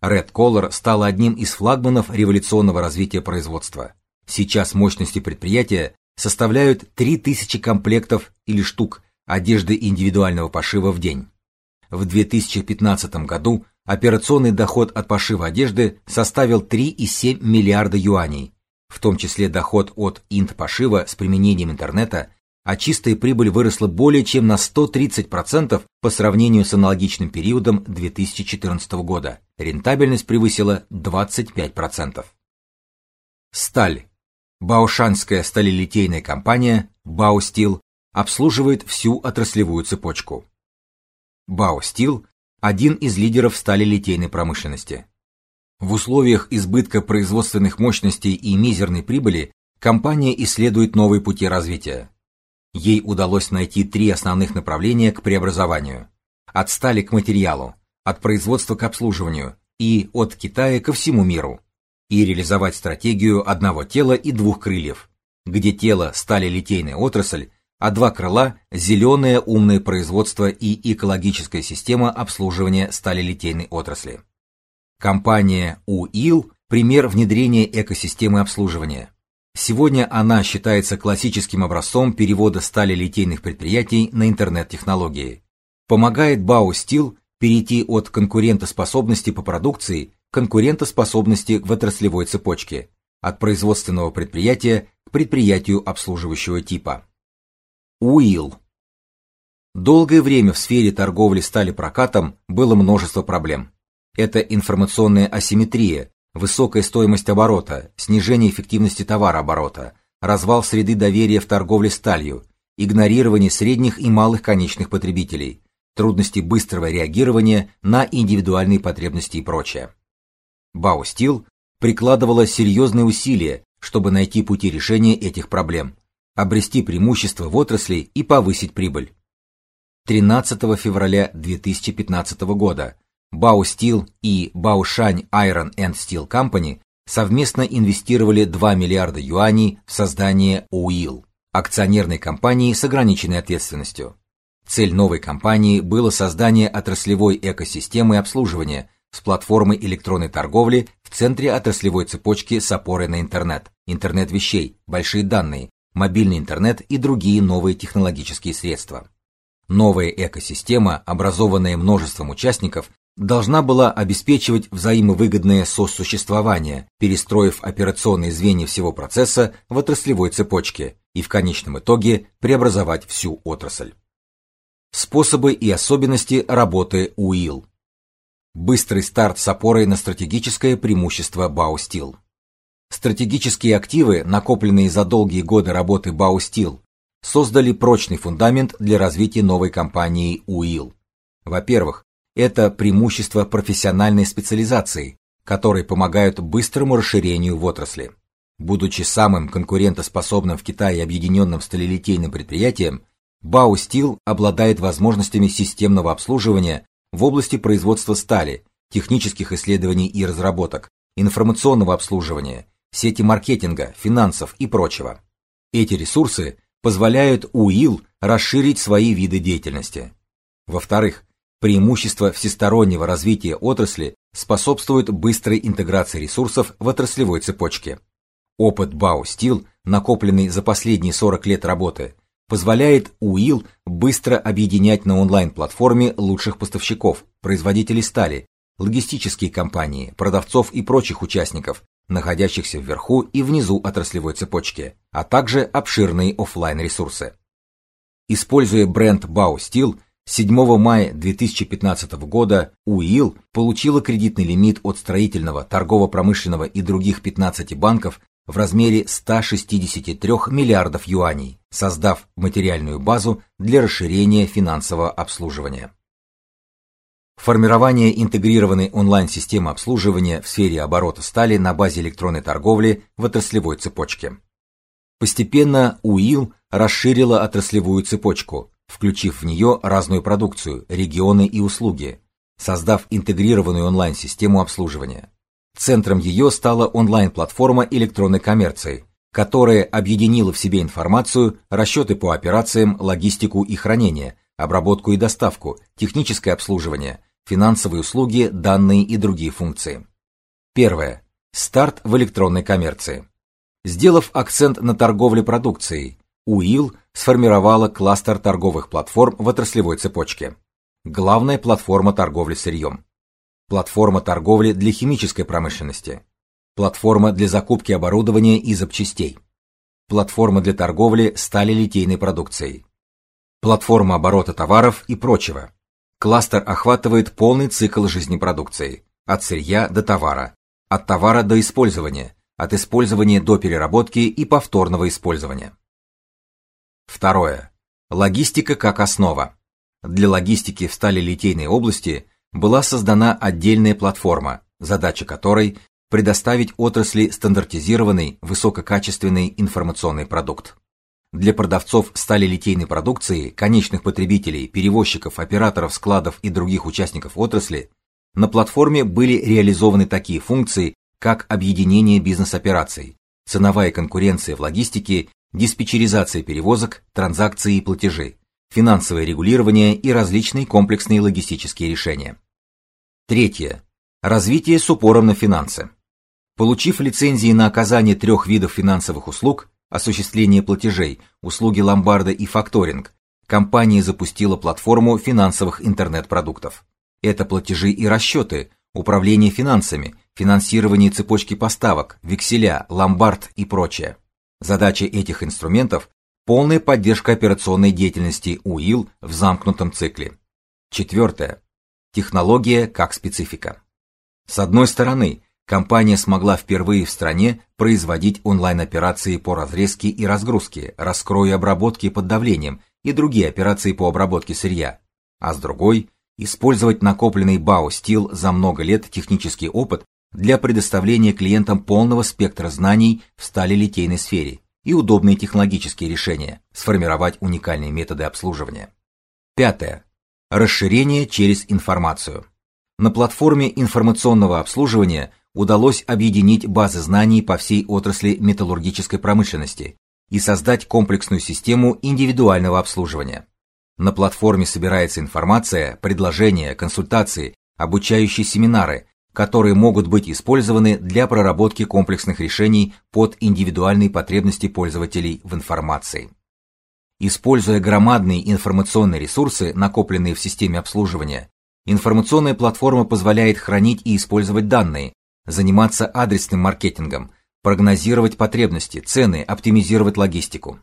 Red Color стала одним из флагманов революционного развития производства. Сейчас мощности предприятия составляют 3000 комплектов или штук одежды индивидуального пошива в день. В 2015 году операционный доход от пошива одежды составил 3,7 миллиарда юаней, в том числе доход от инт-пошива с применением интернета, а чистая прибыль выросла более чем на 130% по сравнению с аналогичным периодом 2014 года. Рентабельность превысила 25%. Сталь Баошанская сталелитейная компания Баостил обслуживает всю отраслевую цепочку. Баостил – один из лидеров сталелитейной промышленности. В условиях избытка производственных мощностей и мизерной прибыли компания исследует новые пути развития. Ей удалось найти три основных направления к преобразованию: от стали к материалу, от производства к обслуживанию и от Китая ко всему миру и реализовать стратегию одного тела и двух крыльев, где тело стали литейная отрасль, а два крыла зеленое умное производство и экологическая система обслуживания стали литейной отрасли. Компания УИЛ пример внедрения экосистемы обслуживания. Сегодня она считается классическим образцом перевода стали литейных предприятий на интернет-технологии. Помогает Баустил перейти от конкурентоспособности по продукции конкурентоспособности в отраслевой цепочке от производственного предприятия к предприятию обслуживающего типа. УИЛ. Долгое время в сфере торговли сталепрокатом было множество проблем. Это информационная асимметрия, высокая стоимость оборота, снижение эффективности товарооборота, развал среды доверия в торговле сталью, игнорирование средних и малых конечных потребителей, трудности быстрого реагирования на индивидуальные потребности и прочее. Баустил прикладывала серьезные усилия, чтобы найти пути решения этих проблем, обрести преимущество в отрасли и повысить прибыль. 13 февраля 2015 года Баустил и Баушань Iron and Steel Company совместно инвестировали 2 миллиарда юаней в создание УИЛ, акционерной компании с ограниченной ответственностью. Цель новой компании было создание отраслевой экосистемы обслуживания, с платформой электронной торговли в центре отраслевой цепочки с опорой на интернет, интернет вещей, большие данные, мобильный интернет и другие новые технологические средства. Новая экосистема, образованная множеством участников, должна была обеспечивать взаимовыгодное сосуществование, перестроив операционные звенья всего процесса в отраслевой цепочке и в конечном итоге преобразовать всю отрасль. Способы и особенности работы УИЛ Быстрый старт с опорой на стратегическое преимущество Баустил. Стратегические активы, накопленные за долгие годы работы Баустил, создали прочный фундамент для развития новой компании УИЛ. Во-первых, это преимущество профессиональной специализации, которые помогают быстрому расширению в отрасли. Будучи самым конкурентоспособным в Китае объединенным сталелитейным предприятием, Баустил обладает возможностями системного обслуживания в области производства стали, технических исследований и разработок, информационного обслуживания, сети маркетинга, финансов и прочего. Эти ресурсы позволяют УИЛ расширить свои виды деятельности. Во-вторых, преимущество всестороннего развития отрасли способствует быстрой интеграции ресурсов в отраслевой цепочке. Опыт Бау Стил, накопленный за последние 40 лет работы, позволяет УИЛ быстро объединять на онлайн-платформе лучших поставщиков, производителей стали, логистические компании, продавцов и прочих участников, находящихся вверху и внизу отраслевой цепочки, а также обширные офлайн ресурсы. Используя бренд Bausteel, 7 мая 2015 года УИЛ получила кредитный лимит от строительного, торгово-промышленного и других 15 банков в размере 163 миллиардов юаней, создав материальную базу для расширения финансового обслуживания. Формирование интегрированной онлайн-системы обслуживания в сфере оборота стали на базе электронной торговли в отраслевой цепочке. Постепенно УИЛ расширила отраслевую цепочку, включив в нее разную продукцию, регионы и услуги, создав интегрированную онлайн-систему обслуживания. Центром ее стала онлайн-платформа электронной коммерции, которая объединила в себе информацию, расчеты по операциям, логистику и хранение, обработку и доставку, техническое обслуживание, финансовые услуги, данные и другие функции. Первое. Старт в электронной коммерции. Сделав акцент на торговле продукцией, УИЛ сформировала кластер торговых платформ в отраслевой цепочке. Главная платформа торговли сырьем. Платформа торговли для химической промышленности. Платформа для закупки оборудования и запчастей. Платформа для торговли сталелитейной продукцией. Платформа оборота товаров и прочего. Кластер охватывает полный цикл жизни продукции, от сырья до товара, от товара до использования, от использования до переработки и повторного использования. Второе. Логистика как основа. Для логистики в сталелитейной области была создана отдельная платформа, задача которой предоставить отрасли стандартизированный, высококачественный информационный продукт. Для продавцов сталелитейной продукции, конечных потребителей, перевозчиков, операторов складов и других участников отрасли на платформе были реализованы такие функции, как объединение бизнес-операций, ценовая конкуренция в логистике, диспетчеризация перевозок, транзакции и платежи, финансовое регулирование и различные комплексные логистические решения. Третье. Развитие с упором на финансы. Получив лицензии на оказание трех видов финансовых услуг, осуществление платежей, услуги ломбарда и факторинг, компания запустила платформу финансовых интернет-продуктов. Это платежи и расчеты, управление финансами, финансирование цепочки поставок, векселя, ломбард и прочее. Задача этих инструментов полная поддержка операционной деятельности УИЛ в замкнутом цикле. Четвертое. Технология как специфика. С одной стороны, компания смогла впервые в стране производить онлайн-операции по разрезке и разгрузке, раскрою и обработке под давлением и другие операции по обработке сырья, а с другой использовать накопленный Бао-стил за много лет технический опыт для предоставления клиентам полного спектра знаний в сталелитейной сфере и удобные технологические решения, сформировать уникальные методы обслуживания. Пятое. Расширение через информацию. На платформе информационного обслуживания удалось объединить базы знаний по всей отрасли металлургической промышленности и создать комплексную систему индивидуального обслуживания. На платформе собирается информация, предложения, консультации, обучающие семинары, которые могут быть использованы для проработки комплексных решений под индивидуальные потребности пользователей в информации. Используя громадные информационные ресурсы, накопленные в системе обслуживания, информационная платформа позволяет хранить и использовать данные, заниматься адресным маркетингом, прогнозировать потребности, цены, оптимизировать логистику.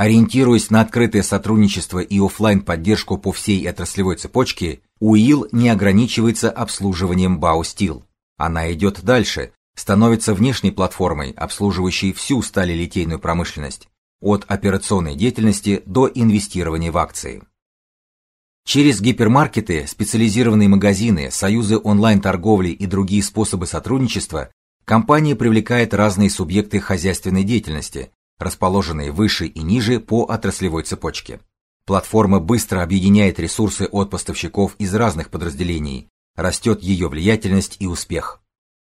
Ориентируясь на открытое сотрудничество и офлайн поддержку по всей отраслевой цепочке, УИЛ не ограничивается обслуживанием Баустил. Она идет дальше, становится внешней платформой, обслуживающей всю сталелитейную промышленность, от операционной деятельности до инвестирования в акции. Через гипермаркеты, специализированные магазины, союзы онлайн-торговли и другие способы сотрудничества компания привлекает разные субъекты хозяйственной деятельности, расположенные выше и ниже по отраслевой цепочке. Платформа быстро объединяет ресурсы от поставщиков из разных подразделений, растет ее влиятельность и успех.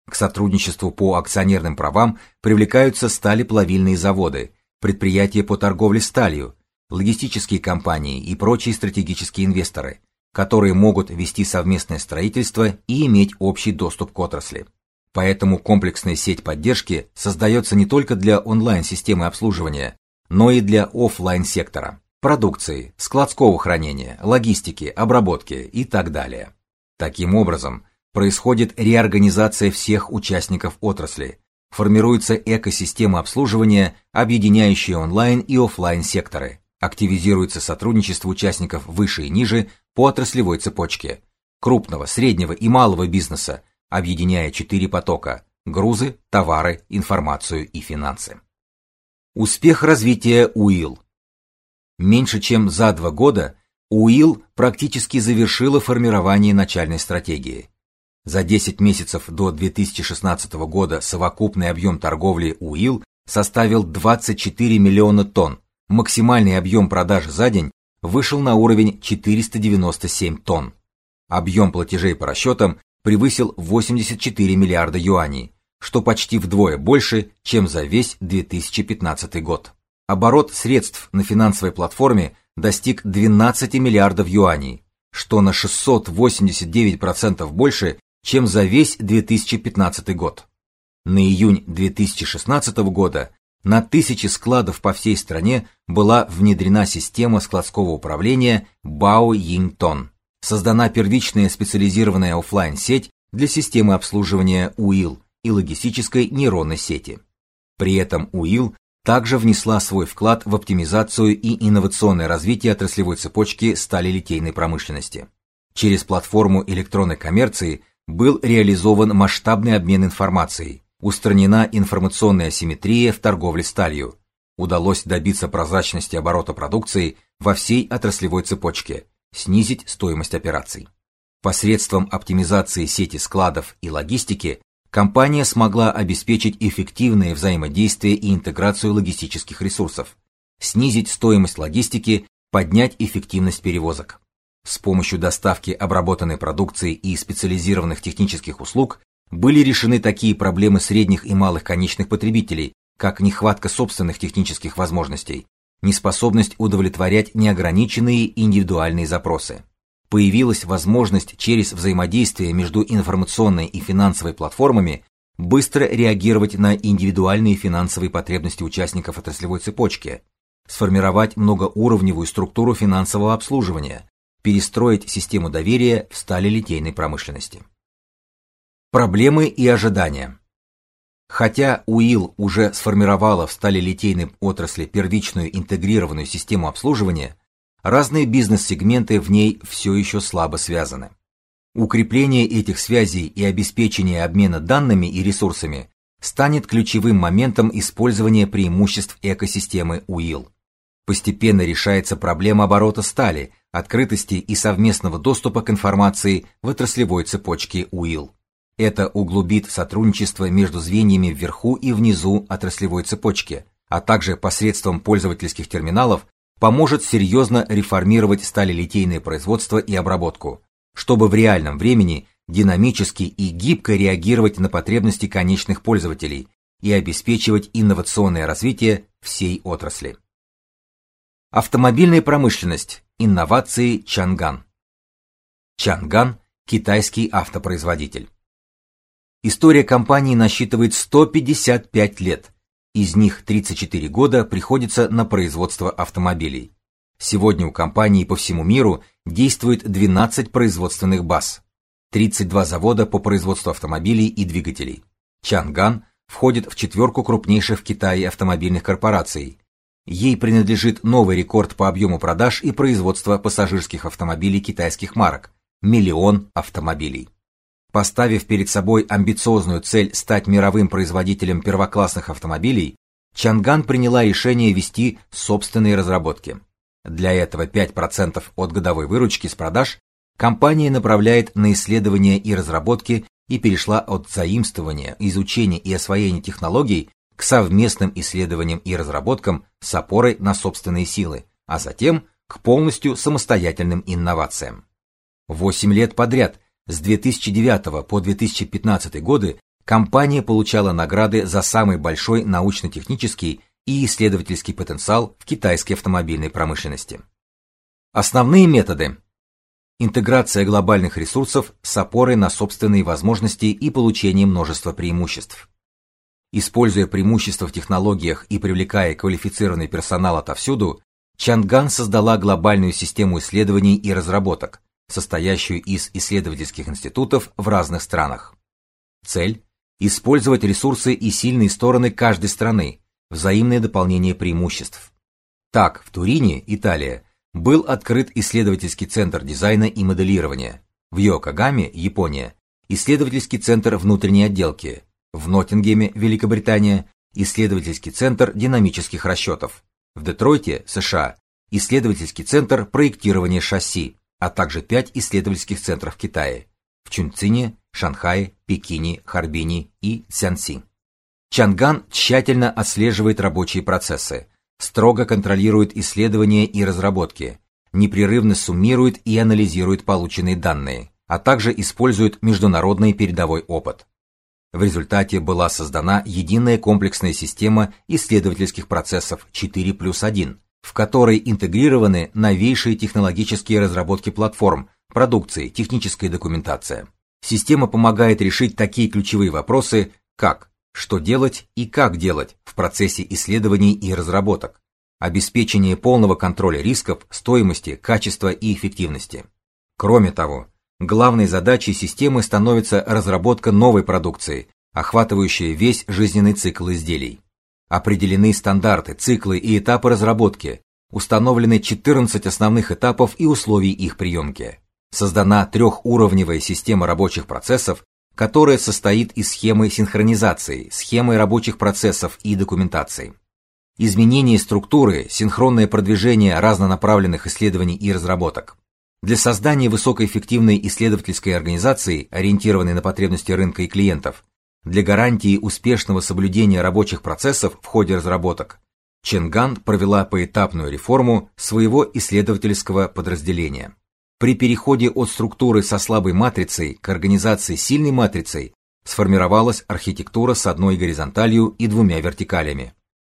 К сотрудничеству по акционерным правам привлекаются сталеплавильные заводы, предприятия по торговле сталью, логистические компании и прочие стратегические инвесторы, которые могут вести совместное строительство и иметь общий доступ к отрасли. Поэтому комплексная сеть поддержки создается не только для онлайн-системы обслуживания, но и для офлайн сектора продукции, складского хранения, логистики, обработки и так далее. Таким образом, происходит реорганизация всех участников отрасли, формируется экосистема обслуживания, объединяющая онлайн и офлайн секторы, активизируется сотрудничество участников выше и ниже по отраслевой цепочке, крупного, среднего и малого бизнеса, объединяя четыре потока: грузы, товары, информацию и финансы. Успех развития УИЛ. Меньше чем за два года УИЛ практически завершила формирование начальной стратегии. За 10 месяцев до 2016 года совокупный объем торговли УИЛ составил 24 миллиона тонн, Максимальный объем продаж за день вышел на уровень 497 тонн. Объем платежей по расчетам превысил 84 миллиарда юаней, что почти вдвое больше, чем за весь 2015 год. Оборот средств на финансовой платформе достиг 12 миллиардов юаней, что на 689% больше, чем за весь 2015 год. На июнь 2016 года на тысячи складов по всей стране была внедрена система складского управления Бао Йинтон. Создана первичная специализированная офлайн сеть для системы обслуживания УИЛ и логистической нейронной сети. При этом УИЛ также внесла свой вклад в оптимизацию и инновационное развитие отраслевой цепочки сталелитейной промышленности. Через платформу электронной коммерции был реализован масштабный обмен информацией, устранена информационная асимметрия в торговле сталью, удалось добиться прозрачности оборота продукции во всей отраслевой цепочке, снизить стоимость операций. Посредством оптимизации сети складов и логистики компания смогла обеспечить эффективное взаимодействие и интеграцию логистических ресурсов, снизить стоимость логистики, поднять эффективность перевозок. С помощью доставки обработанной продукции и специализированных технических услуг были решены такие проблемы средних и малых конечных потребителей, как нехватка собственных технических возможностей, неспособность удовлетворять неограниченные индивидуальные запросы. Появилась возможность через взаимодействие между информационной и финансовой платформами быстро реагировать на индивидуальные финансовые потребности участников отраслевой цепочки, сформировать многоуровневую структуру финансового обслуживания, перестроить систему доверия в сталелитейной промышленности. Проблемы и ожидания. Хотя УИЛ уже сформировала в сталелитейной отрасли первичную интегрированную систему обслуживания, разные бизнес-сегменты в ней все еще слабо связаны. Укрепление этих связей и обеспечение обмена данными и ресурсами станет ключевым моментом использования преимуществ экосистемы УИЛ. Постепенно решается проблема оборота стали, открытости и совместного доступа к информации в отраслевой цепочке УИЛ. Это углубит сотрудничество между звеньями вверху и внизу отраслевой цепочки, а также посредством пользовательских терминалов поможет серьезно реформировать сталелитейное производство и обработку, чтобы в реальном времени динамически и гибко реагировать на потребности конечных пользователей и обеспечивать инновационное развитие всей отрасли. Автомобильная промышленность. Инновации Чанган. Чанган китайский автопроизводитель. История компании насчитывает 155 лет. Из них 34 года приходится на производство автомобилей. Сегодня у компании по всему миру действует 12 производственных баз, 32 завода по производству автомобилей и двигателей. Чанган входит в четверку крупнейших в Китае автомобильных корпораций. Ей принадлежит новый рекорд по объему продаж и производства пассажирских автомобилей китайских марок миллион автомобилей. Поставив перед собой амбициозную цель стать мировым производителем первоклассных автомобилей, Чанган приняла решение вести собственные разработки. Для этого 5% от годовой выручки с продаж компания направляет на исследования и разработки и перешла от заимствования, изучения и освоения технологий к совместным исследованиям и разработкам с опорой на собственные силы, а затем к полностью самостоятельным инновациям. Восемь лет подряд, с 2009 по 2015 годы, компания получала награды за самый большой научно-технический и исследовательский потенциал в китайской автомобильной промышленности. Основные методы. Интеграция глобальных ресурсов с опорой на собственные возможности и получение множества преимуществ. Используя преимущества в технологиях и привлекая квалифицированный персонал отовсюду, Чанган создала глобальную систему исследований и разработок, состоящую из исследовательских институтов в разных странах. Цель использовать ресурсы и сильные стороны каждой страны, взаимное дополнение преимуществ. Так, в Турине, Италия, был открыт исследовательский центр дизайна и моделирования. В Йокогаме, Япония, исследовательский центр внутренней отделки. В Ноттингеме, Великобритания, исследовательский центр динамических расчетов. В Детройте, США, исследовательский центр проектирования шасси, а также пять исследовательских центров в Китае. В Чунцине, Шанхае, Пекине, Харбине и Цзянси. Чанган тщательно отслеживает рабочие процессы, строго контролирует исследования и разработки, непрерывно суммирует и анализирует полученные данные, а также использует международный передовой опыт. В результате была создана единая комплексная система исследовательских процессов 4 плюс 1, в которой интегрированы новейшие технологические разработки платформ, продукции, техническая документация. Система помогает решить такие ключевые вопросы, как что делать и как делать в процессе исследований и разработок, обеспечение полного контроля рисков, стоимости, качества и эффективности. Кроме того, главной задачей системы становится разработка новой продукции, охватывающая весь жизненный цикл изделий. Определены стандарты, циклы и этапы разработки, установлены 14 основных этапов и условий их приемки. Создана трехуровневая система рабочих процессов, которая состоит из схемы синхронизации, схемы рабочих процессов и документации. Изменение структуры, синхронное продвижение разнонаправленных исследований и разработок. Для создания высокоэффективной исследовательской организации, ориентированной на потребности рынка и клиентов, для гарантии успешного соблюдения рабочих процессов в ходе разработок, Ченган провела поэтапную реформу своего исследовательского подразделения. При переходе от структуры со слабой матрицей к организации сильной матрицей сформировалась архитектура с одной горизонталью и двумя вертикалями,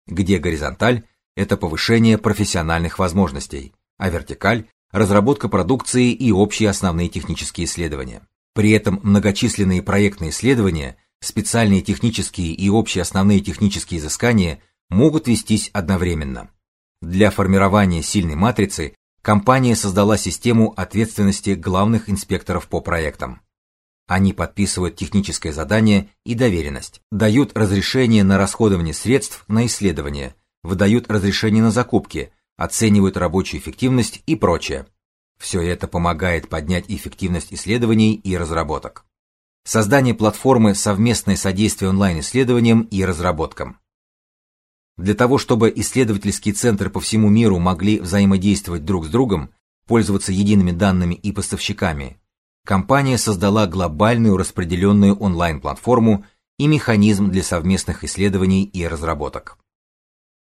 где горизонталь это повышение профессиональных возможностей, а вертикаль разработка продукции и общие основные технические исследования. При этом многочисленные проектные исследования, специальные технические и общие основные технические изыскания могут вестись одновременно. Для формирования сильной матрицы компания создала систему ответственности главных инспекторов по проектам. Они подписывают техническое задание и доверенность, дают разрешение на расходование средств на исследования, выдают разрешение на закупки, оценивают рабочую эффективность и прочее. Все это помогает поднять эффективность исследований и разработок. Создание платформы совместное содействие онлайн-исследованиям и разработкам. Для того, чтобы исследовательские центры по всему миру могли взаимодействовать друг с другом, пользоваться едиными данными и поставщиками, компания создала глобальную распределенную онлайн-платформу и механизм для совместных исследований и разработок.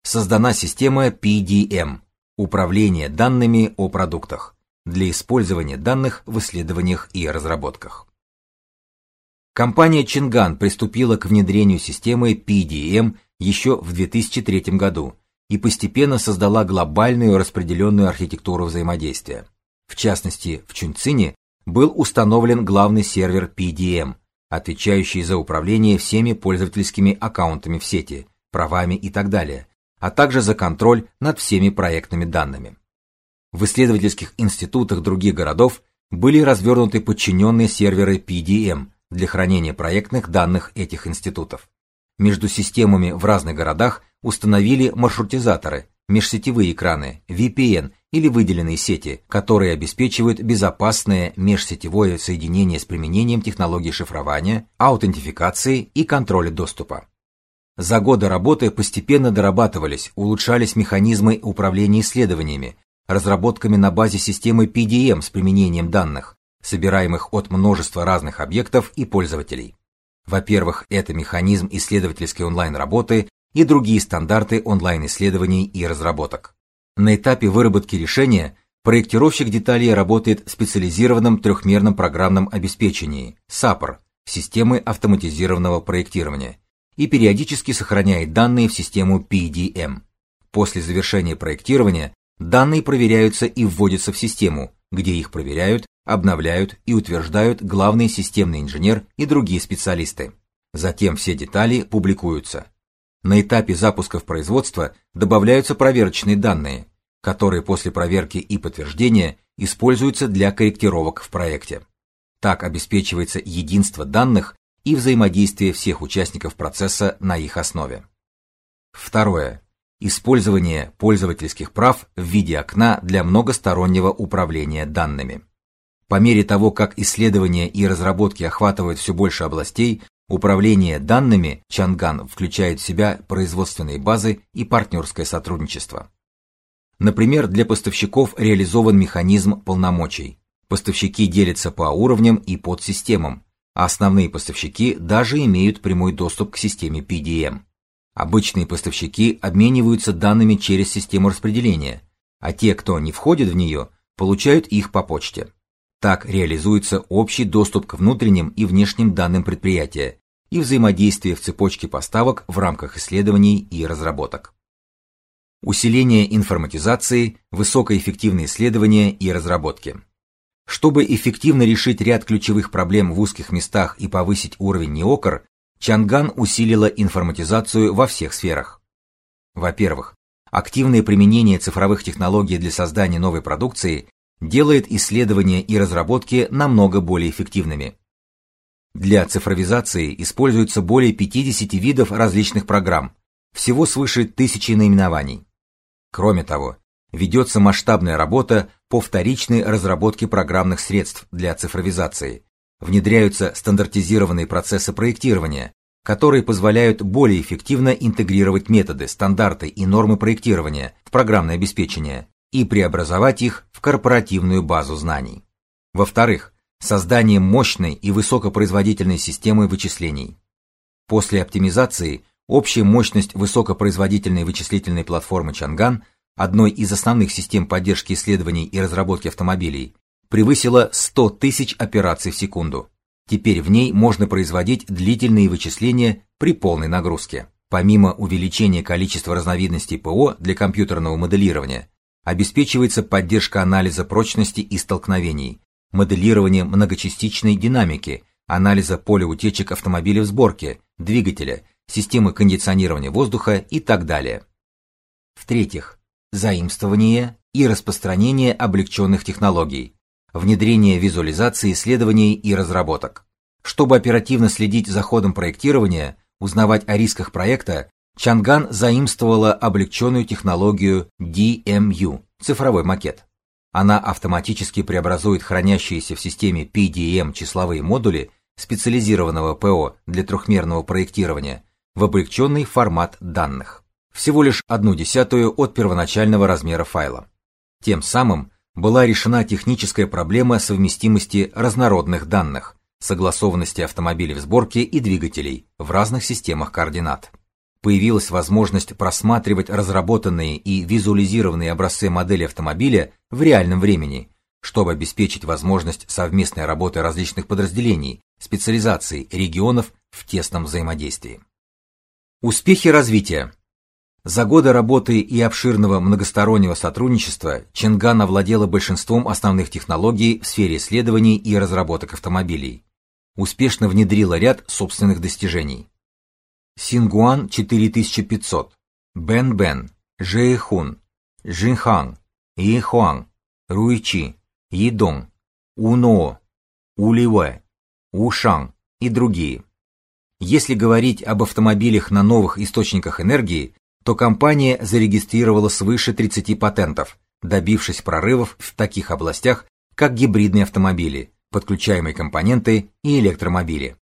Создана система PDM управление данными о продуктах для использования данных в исследованиях и разработках. Компания Чинган приступила к внедрению системы PDM еще в 2003 году и постепенно создала глобальную распределенную архитектуру взаимодействия. В частности, в Чунцине был установлен главный сервер PDM, отвечающий за управление всеми пользовательскими аккаунтами в сети, правами и так далее, а также за контроль над всеми проектными данными. В исследовательских институтах других городов были развернуты подчиненные серверы PDM для хранения проектных данных этих институтов. Между системами в разных городах установили маршрутизаторы, межсетевые экраны, VPN или выделенные сети, которые обеспечивают безопасное межсетевое соединение с применением технологий шифрования, аутентификации и контроля доступа. За годы работы постепенно дорабатывались, улучшались механизмы управления исследованиями, разработками на базе системы PDM с применением данных, собираемых от множества разных объектов и пользователей. Во-первых, это механизм исследовательской онлайн-работы и другие стандарты онлайн-исследований и разработок. На этапе выработки решения проектировщик деталей работает в специализированном трехмерном программном обеспечении SAPR системы автоматизированного проектирования и периодически сохраняет данные в систему PDM. После завершения проектирования данные проверяются и вводятся в систему, где их проверяют, обновляют и утверждают главный системный инженер и другие специалисты. Затем все детали публикуются. На этапе запуска в производство добавляются проверочные данные, которые после проверки и подтверждения используются для корректировок в проекте. Так обеспечивается единство данных и взаимодействие всех участников процесса на их основе. Второе. Использование пользовательских прав в виде окна для многостороннего управления данными. По мере того, как исследования и разработки охватывают все больше областей, Управление данными Чанган включает в себя производственные базы и партнерское сотрудничество. Например, для поставщиков реализован механизм полномочий. Поставщики делятся по уровням и подсистемам, а основные поставщики даже имеют прямой доступ к системе PDM. Обычные поставщики обмениваются данными через систему распределения, а те, кто не входит в нее, получают их по почте. Так реализуется общий доступ к внутренним и внешним данным предприятия и взаимодействие в цепочке поставок в рамках исследований и разработок. Усиление информатизации, высокоэффективные исследования и разработки. Чтобы эффективно решить ряд ключевых проблем в узких местах и повысить уровень неокр, Чанган усилила информатизацию во всех сферах. Во-первых, активное применение цифровых технологий для создания новой продукции делает исследования и разработки намного более эффективными. Для цифровизации используется более 50 видов различных программ, всего свыше тысячи наименований. Кроме того, ведется масштабная работа по вторичной разработке программных средств для цифровизации. Внедряются стандартизированные процессы проектирования, которые позволяют более эффективно интегрировать методы, стандарты и нормы проектирования в программное обеспечение и преобразовать их в корпоративную базу знаний. Во-вторых, создание мощной и высокопроизводительной системы вычислений. После оптимизации общая мощность высокопроизводительной вычислительной платформы Чанган, одной из основных систем поддержки исследований и разработки автомобилей, превысила 100 тысяч операций в секунду. Теперь в ней можно производить длительные вычисления при полной нагрузке. Помимо увеличения количества разновидностей ПО для компьютерного моделирования, обеспечивается поддержка анализа прочности и столкновений, моделирование многочастичной динамики, анализа поля утечек автомобиля в сборке, двигателя, системы кондиционирования воздуха и так далее. В-третьих, заимствование и распространение облегченных технологий, внедрение визуализации исследований и разработок. Чтобы оперативно следить за ходом проектирования, узнавать о рисках проекта, Чанган заимствовала облегченную технологию DMU цифровой макет. Она автоматически преобразует хранящиеся в системе PDM числовые модули специализированного ПО для трехмерного проектирования в облегченный формат данных, всего лишь одну десятую от первоначального размера файла. Тем самым была решена техническая проблема совместимости разнородных данных, согласованности автомобилей в сборке и двигателей в разных системах координат появилась возможность просматривать разработанные и визуализированные образцы модели автомобиля в реальном времени, чтобы обеспечить возможность совместной работы различных подразделений, специализаций, регионов в тесном взаимодействии. Успехи развития. За годы работы и обширного многостороннего сотрудничества Ченган овладела большинством основных технологий в сфере исследований и разработок автомобилей. Успешно внедрила ряд собственных достижений. Сингуан 4500, Бен-Бен, Жэйхун, Жинхан, Ихуан, Руичи, Идong, Уно, Уливэ, Ушан и другие. Если говорить об автомобилях на новых источниках энергии, то компания зарегистрировала свыше 30 патентов, добившись прорывов в таких областях, как гибридные автомобили, подключаемые компоненты и электромобили.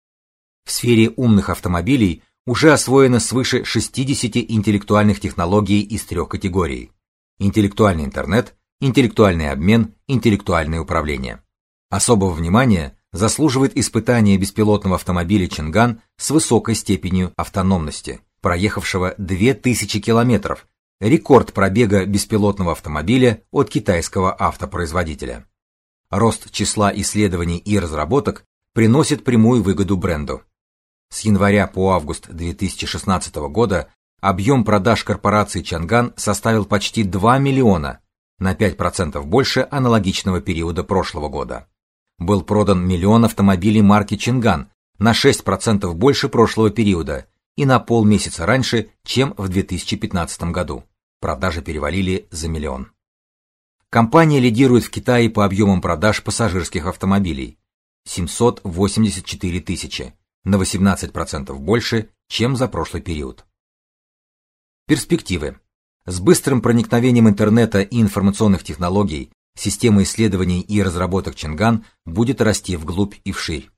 В сфере умных автомобилей уже освоено свыше 60 интеллектуальных технологий из трех категорий: интеллектуальный интернет, интеллектуальный обмен, интеллектуальное управление. Особого внимания заслуживает испытание беспилотного автомобиля Чинган с высокой степенью автономности, проехавшего 2000 километров, рекорд пробега беспилотного автомобиля от китайского автопроизводителя. Рост числа исследований и разработок приносит прямую выгоду бренду. С января по август 2016 года объем продаж корпорации Чанган составил почти 2 миллиона, на 5% больше аналогичного периода прошлого года. Был продан миллион автомобилей марки Чинган, на 6% больше прошлого периода и на полмесяца раньше, чем в 2015 году. Продажи перевалили за миллион. Компания лидирует в Китае по объемам продаж пассажирских автомобилей 784 тысячи, на 18% больше, чем за прошлый период. Перспективы. С быстрым проникновением интернета и информационных технологий система исследований и разработок Чинган будет расти вглубь и вширь.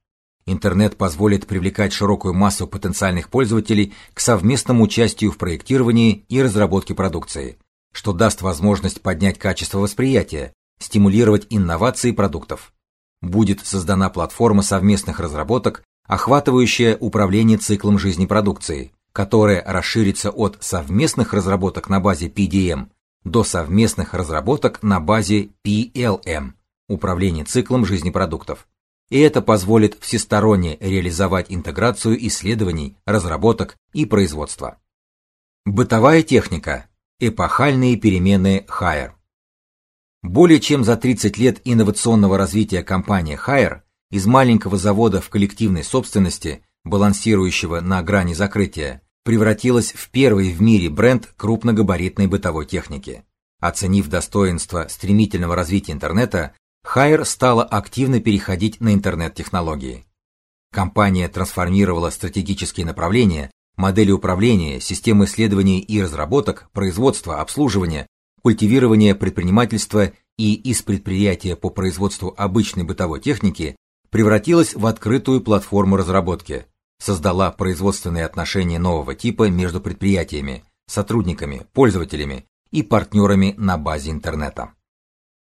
Интернет позволит привлекать широкую массу потенциальных пользователей к совместному участию в проектировании и разработке продукции, что даст возможность поднять качество восприятия, стимулировать инновации продуктов. Будет создана платформа совместных разработок, охватывающая управление циклом жизни продукции, которая расширится от совместных разработок на базе PDM до совместных разработок на базе PLM, управление циклом жизни продуктов и это позволит всесторонне реализовать интеграцию исследований, разработок и производства. Бытовая техника. Эпохальные перемены Haier. Более чем за 30 лет инновационного развития компания Haier из маленького завода в коллективной собственности, балансирующего на грани закрытия, превратилась в первый в мире бренд крупногабаритной бытовой техники. Оценив достоинство стремительного развития интернета, Хайер стала активно переходить на интернет-технологии. Компания трансформировала стратегические направления, модели управления, системы исследований и разработок, производства, обслуживания, культивирования предпринимательства и из предприятия по производству обычной бытовой техники превратилась в открытую платформу разработки, создала производственные отношения нового типа между предприятиями, сотрудниками, пользователями и партнерами на базе интернета.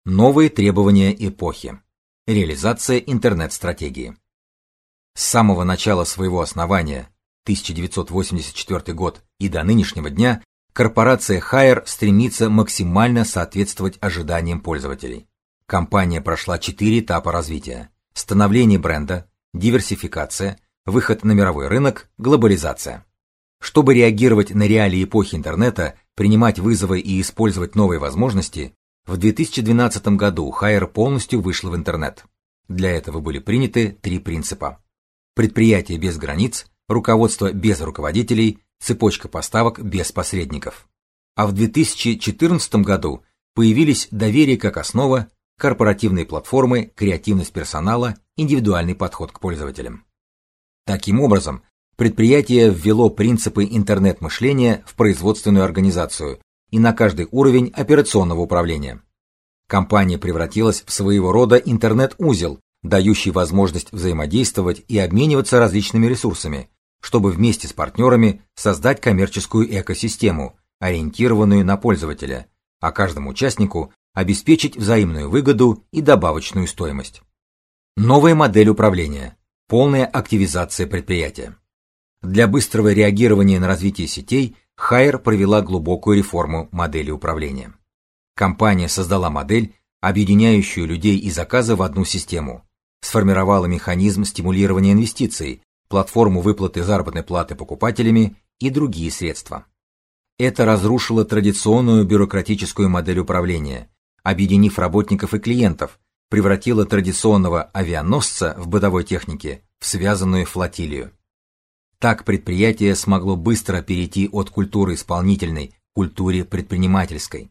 Новые требования эпохи. Реализация интернет-стратегии. С самого начала своего основания, 1984 год, и до нынешнего дня корпорация Haier стремится максимально соответствовать ожиданиям пользователей. Компания прошла четыре этапа развития: становление бренда, диверсификация, выход на мировой рынок, глобализация. Чтобы реагировать на реалии эпохи интернета, принимать вызовы и использовать новые возможности, в 2012 году Хайер полностью вышла в интернет. Для этого были приняты три принципа: предприятие без границ, руководство без руководителей, цепочка поставок без посредников. А в 2014 году появились доверие как основа, корпоративные платформы, креативность персонала, индивидуальный подход к пользователям. Таким образом, предприятие ввело принципы интернет-мышления в производственную организацию и на каждый уровень операционного управления. Компания превратилась в своего рода интернет-узел, дающий возможность взаимодействовать и обмениваться различными ресурсами, чтобы вместе с партнерами создать коммерческую экосистему, ориентированную на пользователя, а каждому участнику обеспечить взаимную выгоду и добавочную стоимость. Новая модель управления. Полная активизация предприятия. Для быстрого реагирования на развитие сетей Хайер провела глубокую реформу модели управления. Компания создала модель, объединяющую людей и заказы в одну систему, сформировала механизм стимулирования инвестиций, платформу выплаты заработной платы покупателями и другие средства. Это разрушило традиционную бюрократическую модель управления, объединив работников и клиентов, превратило традиционного авианосца в бытовой технике в связанную флотилию. Так предприятие смогло быстро перейти от культуры исполнительной к культуре предпринимательской.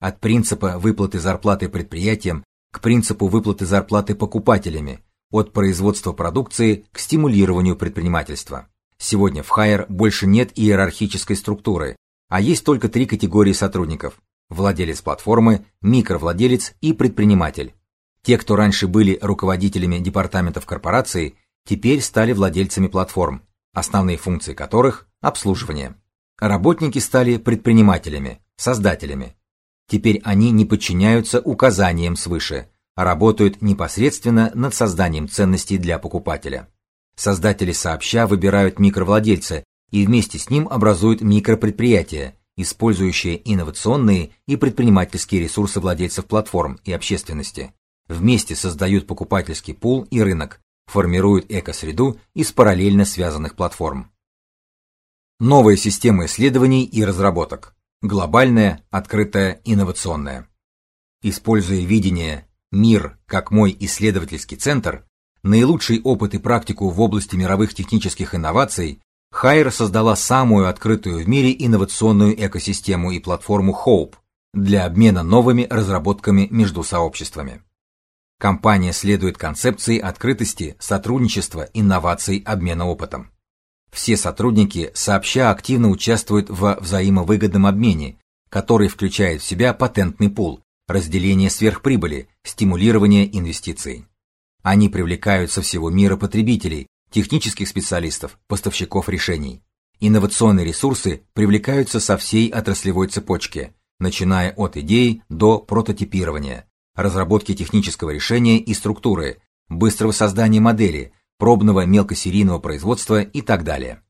От принципа выплаты зарплаты предприятиям к принципу выплаты зарплаты покупателями, от производства продукции к стимулированию предпринимательства. Сегодня в Хайер больше нет иерархической структуры, А есть только три категории сотрудников: владелец платформы, микровладелец и предприниматель. Те, кто раньше были руководителями департаментов корпорации, теперь стали владельцами платформ, основные функции которых обслуживание. Работники стали предпринимателями, создателями. Теперь они не подчиняются указаниям свыше, а работают непосредственно над созданием ценностей для покупателя. Создатели сообща выбирают микровладельца и вместе с ним образуют микропредприятия, использующие инновационные и предпринимательские ресурсы владельцев платформ и общественности. Вместе создают покупательский пул и рынок, формируют экосреду из параллельно связанных платформ. Новая система исследований и разработок. Глобальная, открытая, инновационная. Используя видение «Мир как мой исследовательский центр», наилучший опыт и практику в области мировых технических инноваций, Хайер создала самую открытую в мире инновационную экосистему и платформу Hope для обмена новыми разработками между сообществами. Компания следует концепции открытости, сотрудничества, инноваций, обмена опытом. Все сотрудники сообща активно участвуют в взаимовыгодном обмене, который включает в себя патентный пул, разделение сверхприбыли, стимулирование инвестиций. Они привлекают со всего мира потребителей, технических специалистов, поставщиков решений. Инновационные ресурсы привлекаются со всей отраслевой цепочки, начиная от идеи до прототипирования, разработки технического решения и структуры, быстрого создания модели, пробного мелкосерийного производства и так далее.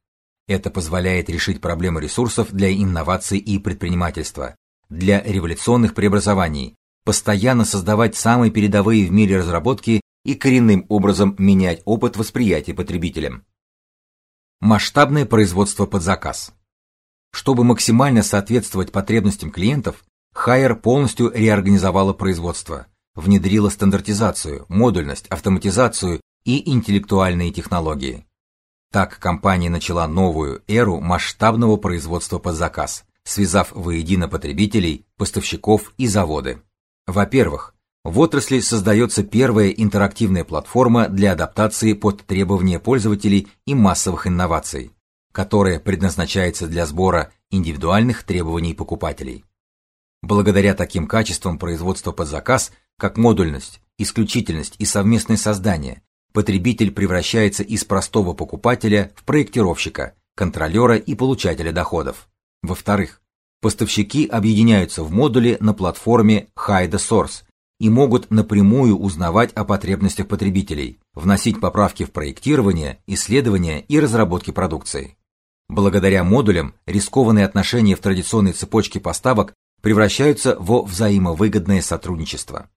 Это позволяет решить проблему ресурсов для инноваций и предпринимательства, для революционных преобразований, постоянно создавать самые передовые в мире разработки и коренным образом менять опыт восприятия потребителем. Масштабное производство под заказ. Чтобы максимально соответствовать потребностям клиентов, Хайер полностью реорганизовала производство, внедрила стандартизацию, модульность, автоматизацию и интеллектуальные технологии. Так компания начала новую эру масштабного производства под заказ, связав воедино потребителей, поставщиков и заводы. Во-первых, в отрасли создается первая интерактивная платформа для адаптации под требования пользователей и массовых инноваций, которая предназначается для сбора индивидуальных требований покупателей. Благодаря таким качествам производства под заказ, как модульность, исключительность и совместное создание, потребитель превращается из простого покупателя в проектировщика, контролера и получателя доходов. Во-вторых, поставщики объединяются в модуле на платформе Hide Source и могут напрямую узнавать о потребностях потребителей, вносить поправки в проектирование, исследование и разработки продукции. Благодаря модулям рискованные отношения в традиционной цепочке поставок превращаются во взаимовыгодное сотрудничество.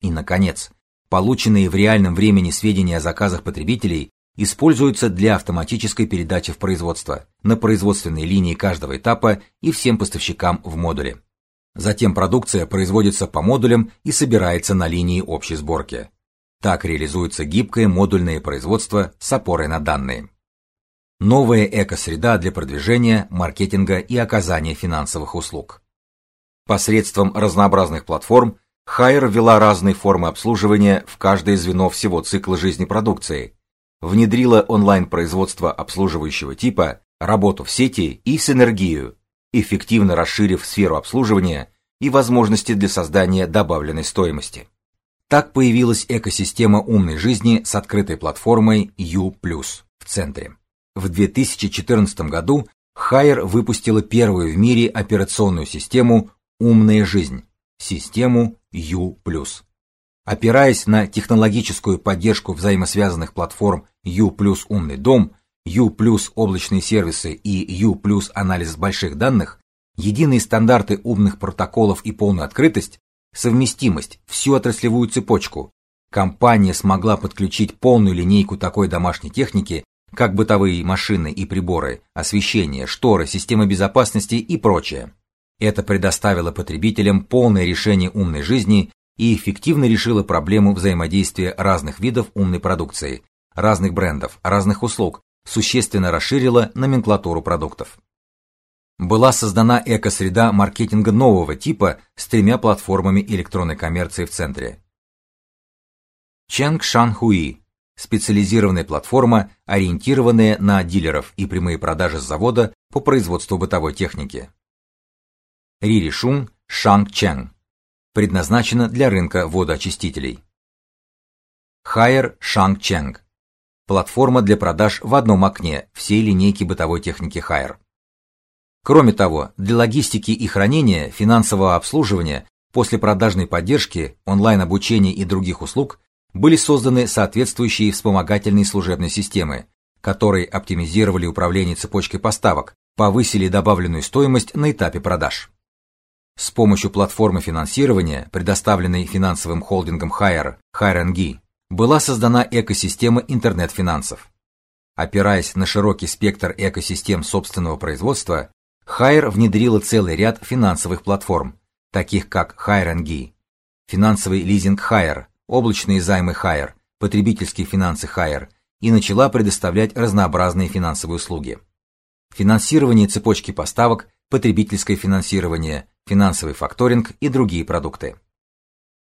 И наконец, полученные в реальном времени сведения о заказах потребителей используются для автоматической передачи в производство на производственной линии каждого этапа и всем поставщикам в модуле. Затем продукция производится по модулям и собирается на линии общей сборки. Так реализуется гибкое модульное производство с опорой на данные. Новая экосреда для продвижения, маркетинга и оказания финансовых услуг. Посредством разнообразных платформ Хайер ввела разные формы обслуживания в каждое звено всего цикла жизни продукции, внедрила онлайн-производство обслуживающего типа, работу в сети и синергию, эффективно расширив сферу обслуживания и возможности для создания добавленной стоимости. Так появилась экосистема умной жизни с открытой платформой U+ в центре. В 2014 году Хайер выпустила первую в мире операционную систему Умная жизнь, систему U+. Опираясь на технологическую поддержку взаимосвязанных платформ U+ умный дом, U+ облачные сервисы и U+ анализ больших данных, единые стандарты умных протоколов и полную открытость, совместимость, всю отраслевую цепочку, компания смогла подключить полную линейку такой домашней техники, как бытовые машины и приборы, освещение, шторы, система безопасности и прочее. Это предоставило потребителям полное решение умной жизни и эффективно решило проблему взаимодействия разных видов умной продукции, разных брендов, разных услуг, существенно расширила номенклатуру продуктов. Была создана экосреда маркетинга нового типа с тремя платформами электронной коммерции в центре. Чэнг Шанхуи специализированная платформа, ориентированная на дилеров и прямые продажи с завода по производству бытовой техники. Риришун Шангчэн. Предназначена для рынка водоочистителей. Хайер Шангчэнг. Платформа для продаж в одном окне всей линейки бытовой техники Хайер. Кроме того, для логистики и хранения, финансового обслуживания, после продажной поддержки, онлайн-обучения и других услуг были созданы соответствующие вспомогательные служебные системы, которые оптимизировали управление цепочкой поставок, повысили добавленную стоимость на этапе продаж. С помощью платформы финансирования, предоставленной финансовым холдингом Hire, HireNG, была создана экосистема интернет-финансов. Опираясь на широкий спектр экосистем собственного производства, Hire внедрила целый ряд финансовых платформ, таких как HireNG, финансовый лизинг Hire, облачные займы Hire, потребительские финансы Hire и начала предоставлять разнообразные финансовые услуги. Финансирование цепочки поставок, потребительское финансирование, финансовый факторинг и другие продукты.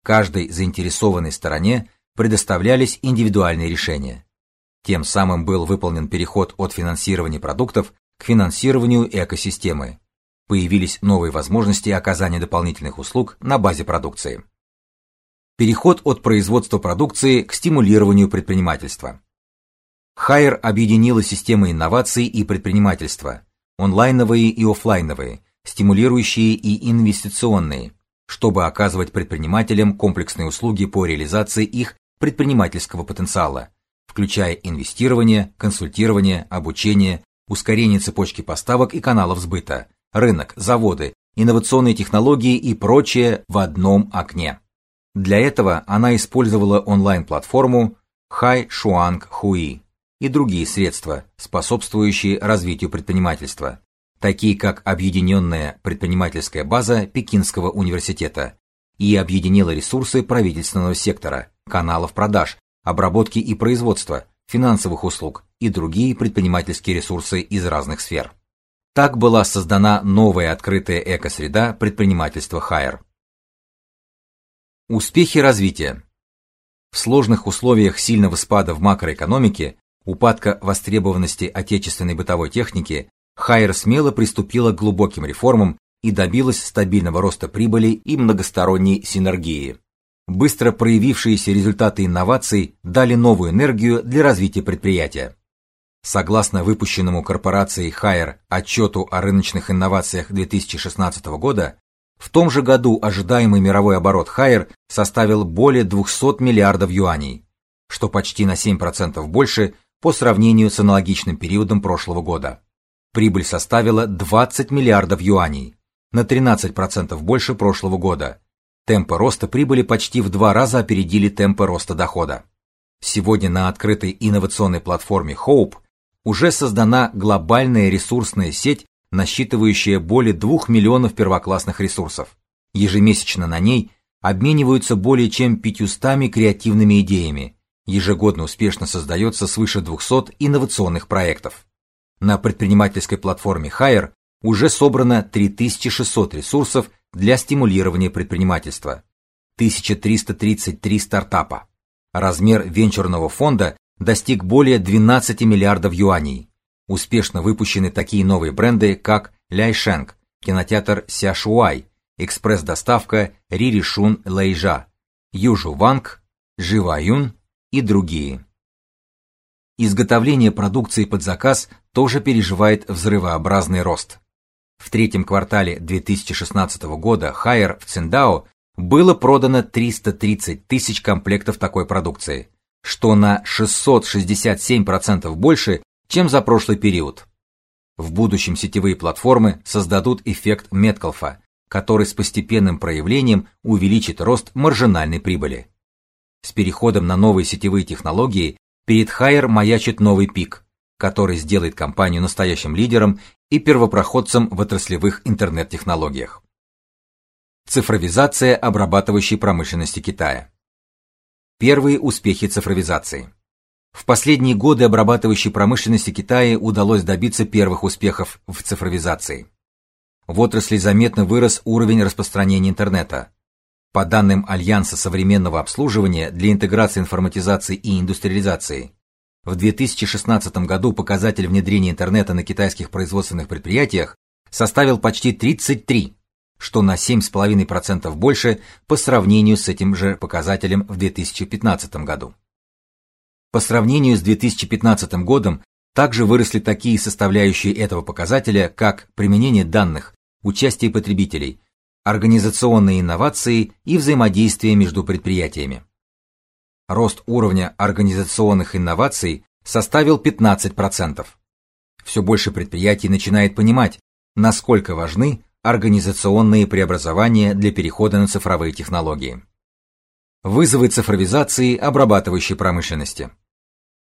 Каждой заинтересованной стороне предоставлялись индивидуальные решения. Тем самым был выполнен переход от финансирования продуктов к финансированию экосистемы. Появились новые возможности оказания дополнительных услуг на базе продукции. Переход от производства продукции к стимулированию предпринимательства. Хайер объединила системы инноваций и предпринимательства, онлайновые и офлайновые, стимулирующие и инвестиционные, чтобы оказывать предпринимателям комплексные услуги по реализации их предпринимательского потенциала, включая инвестирование, консультирование, обучение, ускорение цепочки поставок и каналов сбыта, рынок, заводы, инновационные технологии и прочее в одном окне. Для этого она использовала онлайн-платформу Hai Shuang Hui и другие средства, способствующие развитию предпринимательства, такие как объединенная предпринимательская база Пекинского университета и объединила ресурсы правительственного сектора, каналов продаж, обработки и производства, финансовых услуг и другие предпринимательские ресурсы из разных сфер. Так была создана новая открытая экосреда предпринимательства Хайер. Успехи развития. В сложных условиях сильного спада в макроэкономике упадка востребованности отечественной бытовой техники, Хайер смело приступила к глубоким реформам и добилась стабильного роста прибыли и многосторонней синергии. Быстро проявившиеся результаты инноваций дали новую энергию для развития предприятия. Согласно выпущенному корпорацией Хайер отчету о рыночных инновациях 2016 года, в том же году ожидаемый мировой оборот Хайер составил более 200 миллиардов юаней, что почти на 7% больше по сравнению с аналогичным периодом прошлого года. Прибыль составила 20 миллиардов юаней, на 13% больше прошлого года. Темпы роста прибыли почти в два раза опередили темпы роста дохода. Сегодня на открытой инновационной платформе Hope уже создана глобальная ресурсная сеть, насчитывающая более 2 миллионов первоклассных ресурсов. Ежемесячно на ней обмениваются более чем 500 креативными идеями, Ежегодно успешно создается свыше 200 инновационных проектов. На предпринимательской платформе Hire уже собрано 3600 ресурсов для стимулирования предпринимательства. 1333 стартапа. Размер венчурного фонда достиг более 12 миллиардов юаней. Успешно выпущены такие новые бренды, как Ляйшенг, кинотеатр Сяшуай, экспресс-доставка Риришун Лэйжа, Южу Ванг, Живаюн и другие. Изготовление продукции под заказ тоже переживает взрывообразный рост. В третьем квартале 2016 года Хайер в Циндао было продано 330 тысяч комплектов такой продукции, что на 667% больше, чем за прошлый период. В будущем сетевые платформы создадут эффект Меткалфа, который с постепенным проявлением увеличит рост маржинальной прибыли. С переходом на новые сетевые технологии перед Хайер маячит новый пик, который сделает компанию настоящим лидером и первопроходцем в отраслевых интернет-технологиях. Цифровизация обрабатывающей промышленности Китая. Первые успехи цифровизации. В последние годы обрабатывающей промышленности Китая удалось добиться первых успехов в цифровизации. В отрасли заметно вырос уровень распространения интернета. По данным Альянса современного обслуживания для интеграции информатизации и индустриализации, в 2016 году показатель внедрения интернета на китайских производственных предприятиях составил почти 33, что на 7,5% больше по сравнению с этим же показателем в 2015 году. По сравнению с 2015 годом также выросли такие составляющие этого показателя, как применение данных, участие потребителей, организационные инновации и взаимодействие между предприятиями. Рост уровня организационных инноваций составил 15%. Все больше предприятий начинает понимать, насколько важны организационные преобразования для перехода на цифровые технологии. Вызовы цифровизации обрабатывающей промышленности.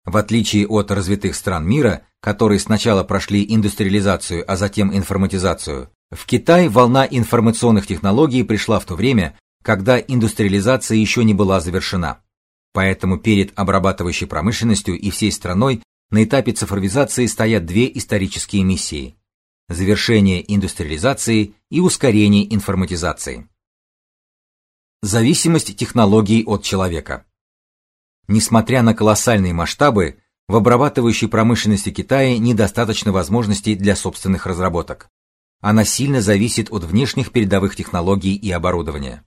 В отличие от развитых стран мира, которые сначала прошли индустриализацию, а затем информатизацию, в Китай волна информационных технологий пришла в то время, когда индустриализация еще не была завершена. Поэтому перед обрабатывающей промышленностью и всей страной на этапе цифровизации стоят две исторические миссии: завершение индустриализации и ускорение информатизации. Зависимость технологий от человека. Несмотря на колоссальные масштабы, в обрабатывающей промышленности Китая недостаточно возможностей для собственных разработок. Она сильно зависит от внешних передовых технологий и оборудования.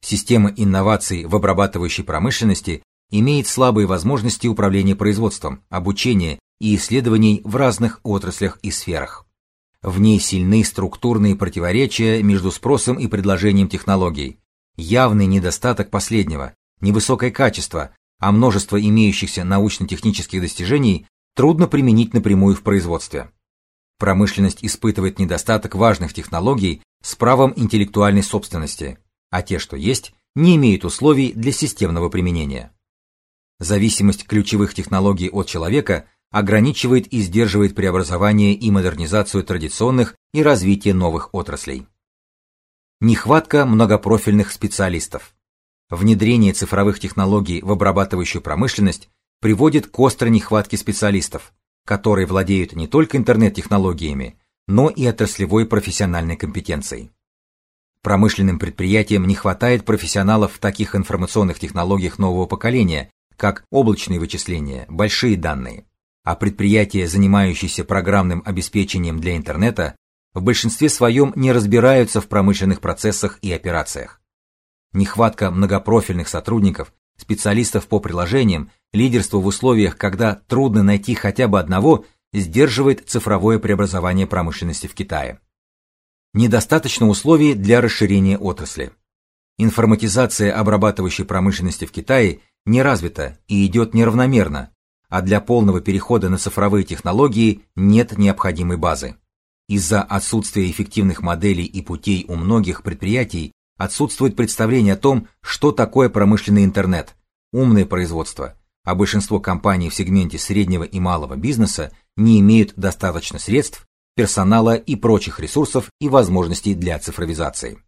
Система инноваций в обрабатывающей промышленности имеет слабые возможности управления производством, обучения и исследований в разных отраслях и сферах. В ней сильны структурные противоречия между спросом и предложением технологий. Явный недостаток последнего, невысокое качество, а множество имеющихся научно-технических достижений трудно применить напрямую в производстве. Промышленность испытывает недостаток важных технологий с правом интеллектуальной собственности, а те, что есть, не имеют условий для системного применения. Зависимость ключевых технологий от человека ограничивает и сдерживает преобразование и модернизацию традиционных и развитие новых отраслей. Нехватка многопрофильных специалистов. Внедрение цифровых технологий в обрабатывающую промышленность приводит к острой нехватке специалистов, которые владеют не только интернет-технологиями, но и отраслевой профессиональной компетенцией. Промышленным предприятиям не хватает профессионалов в таких информационных технологиях нового поколения, как облачные вычисления, большие данные. А предприятия, занимающиеся программным обеспечением для интернета, в большинстве своем не разбираются в промышленных процессах и операциях. Нехватка многопрофильных сотрудников, специалистов по приложениям, лидерство в условиях, когда трудно найти хотя бы одного, сдерживает цифровое преобразование промышленности в Китае. Недостаточно условий для расширения отрасли. Информатизация обрабатывающей промышленности в Китае не развита и идет неравномерно, а для полного перехода на цифровые технологии нет необходимой базы. Из-за отсутствия эффективных моделей и путей у многих предприятий отсутствует представление о том, что такое промышленный интернет, умное производство, а большинство компаний в сегменте среднего и малого бизнеса не имеют достаточно средств, персонала и прочих ресурсов и возможностей для цифровизации.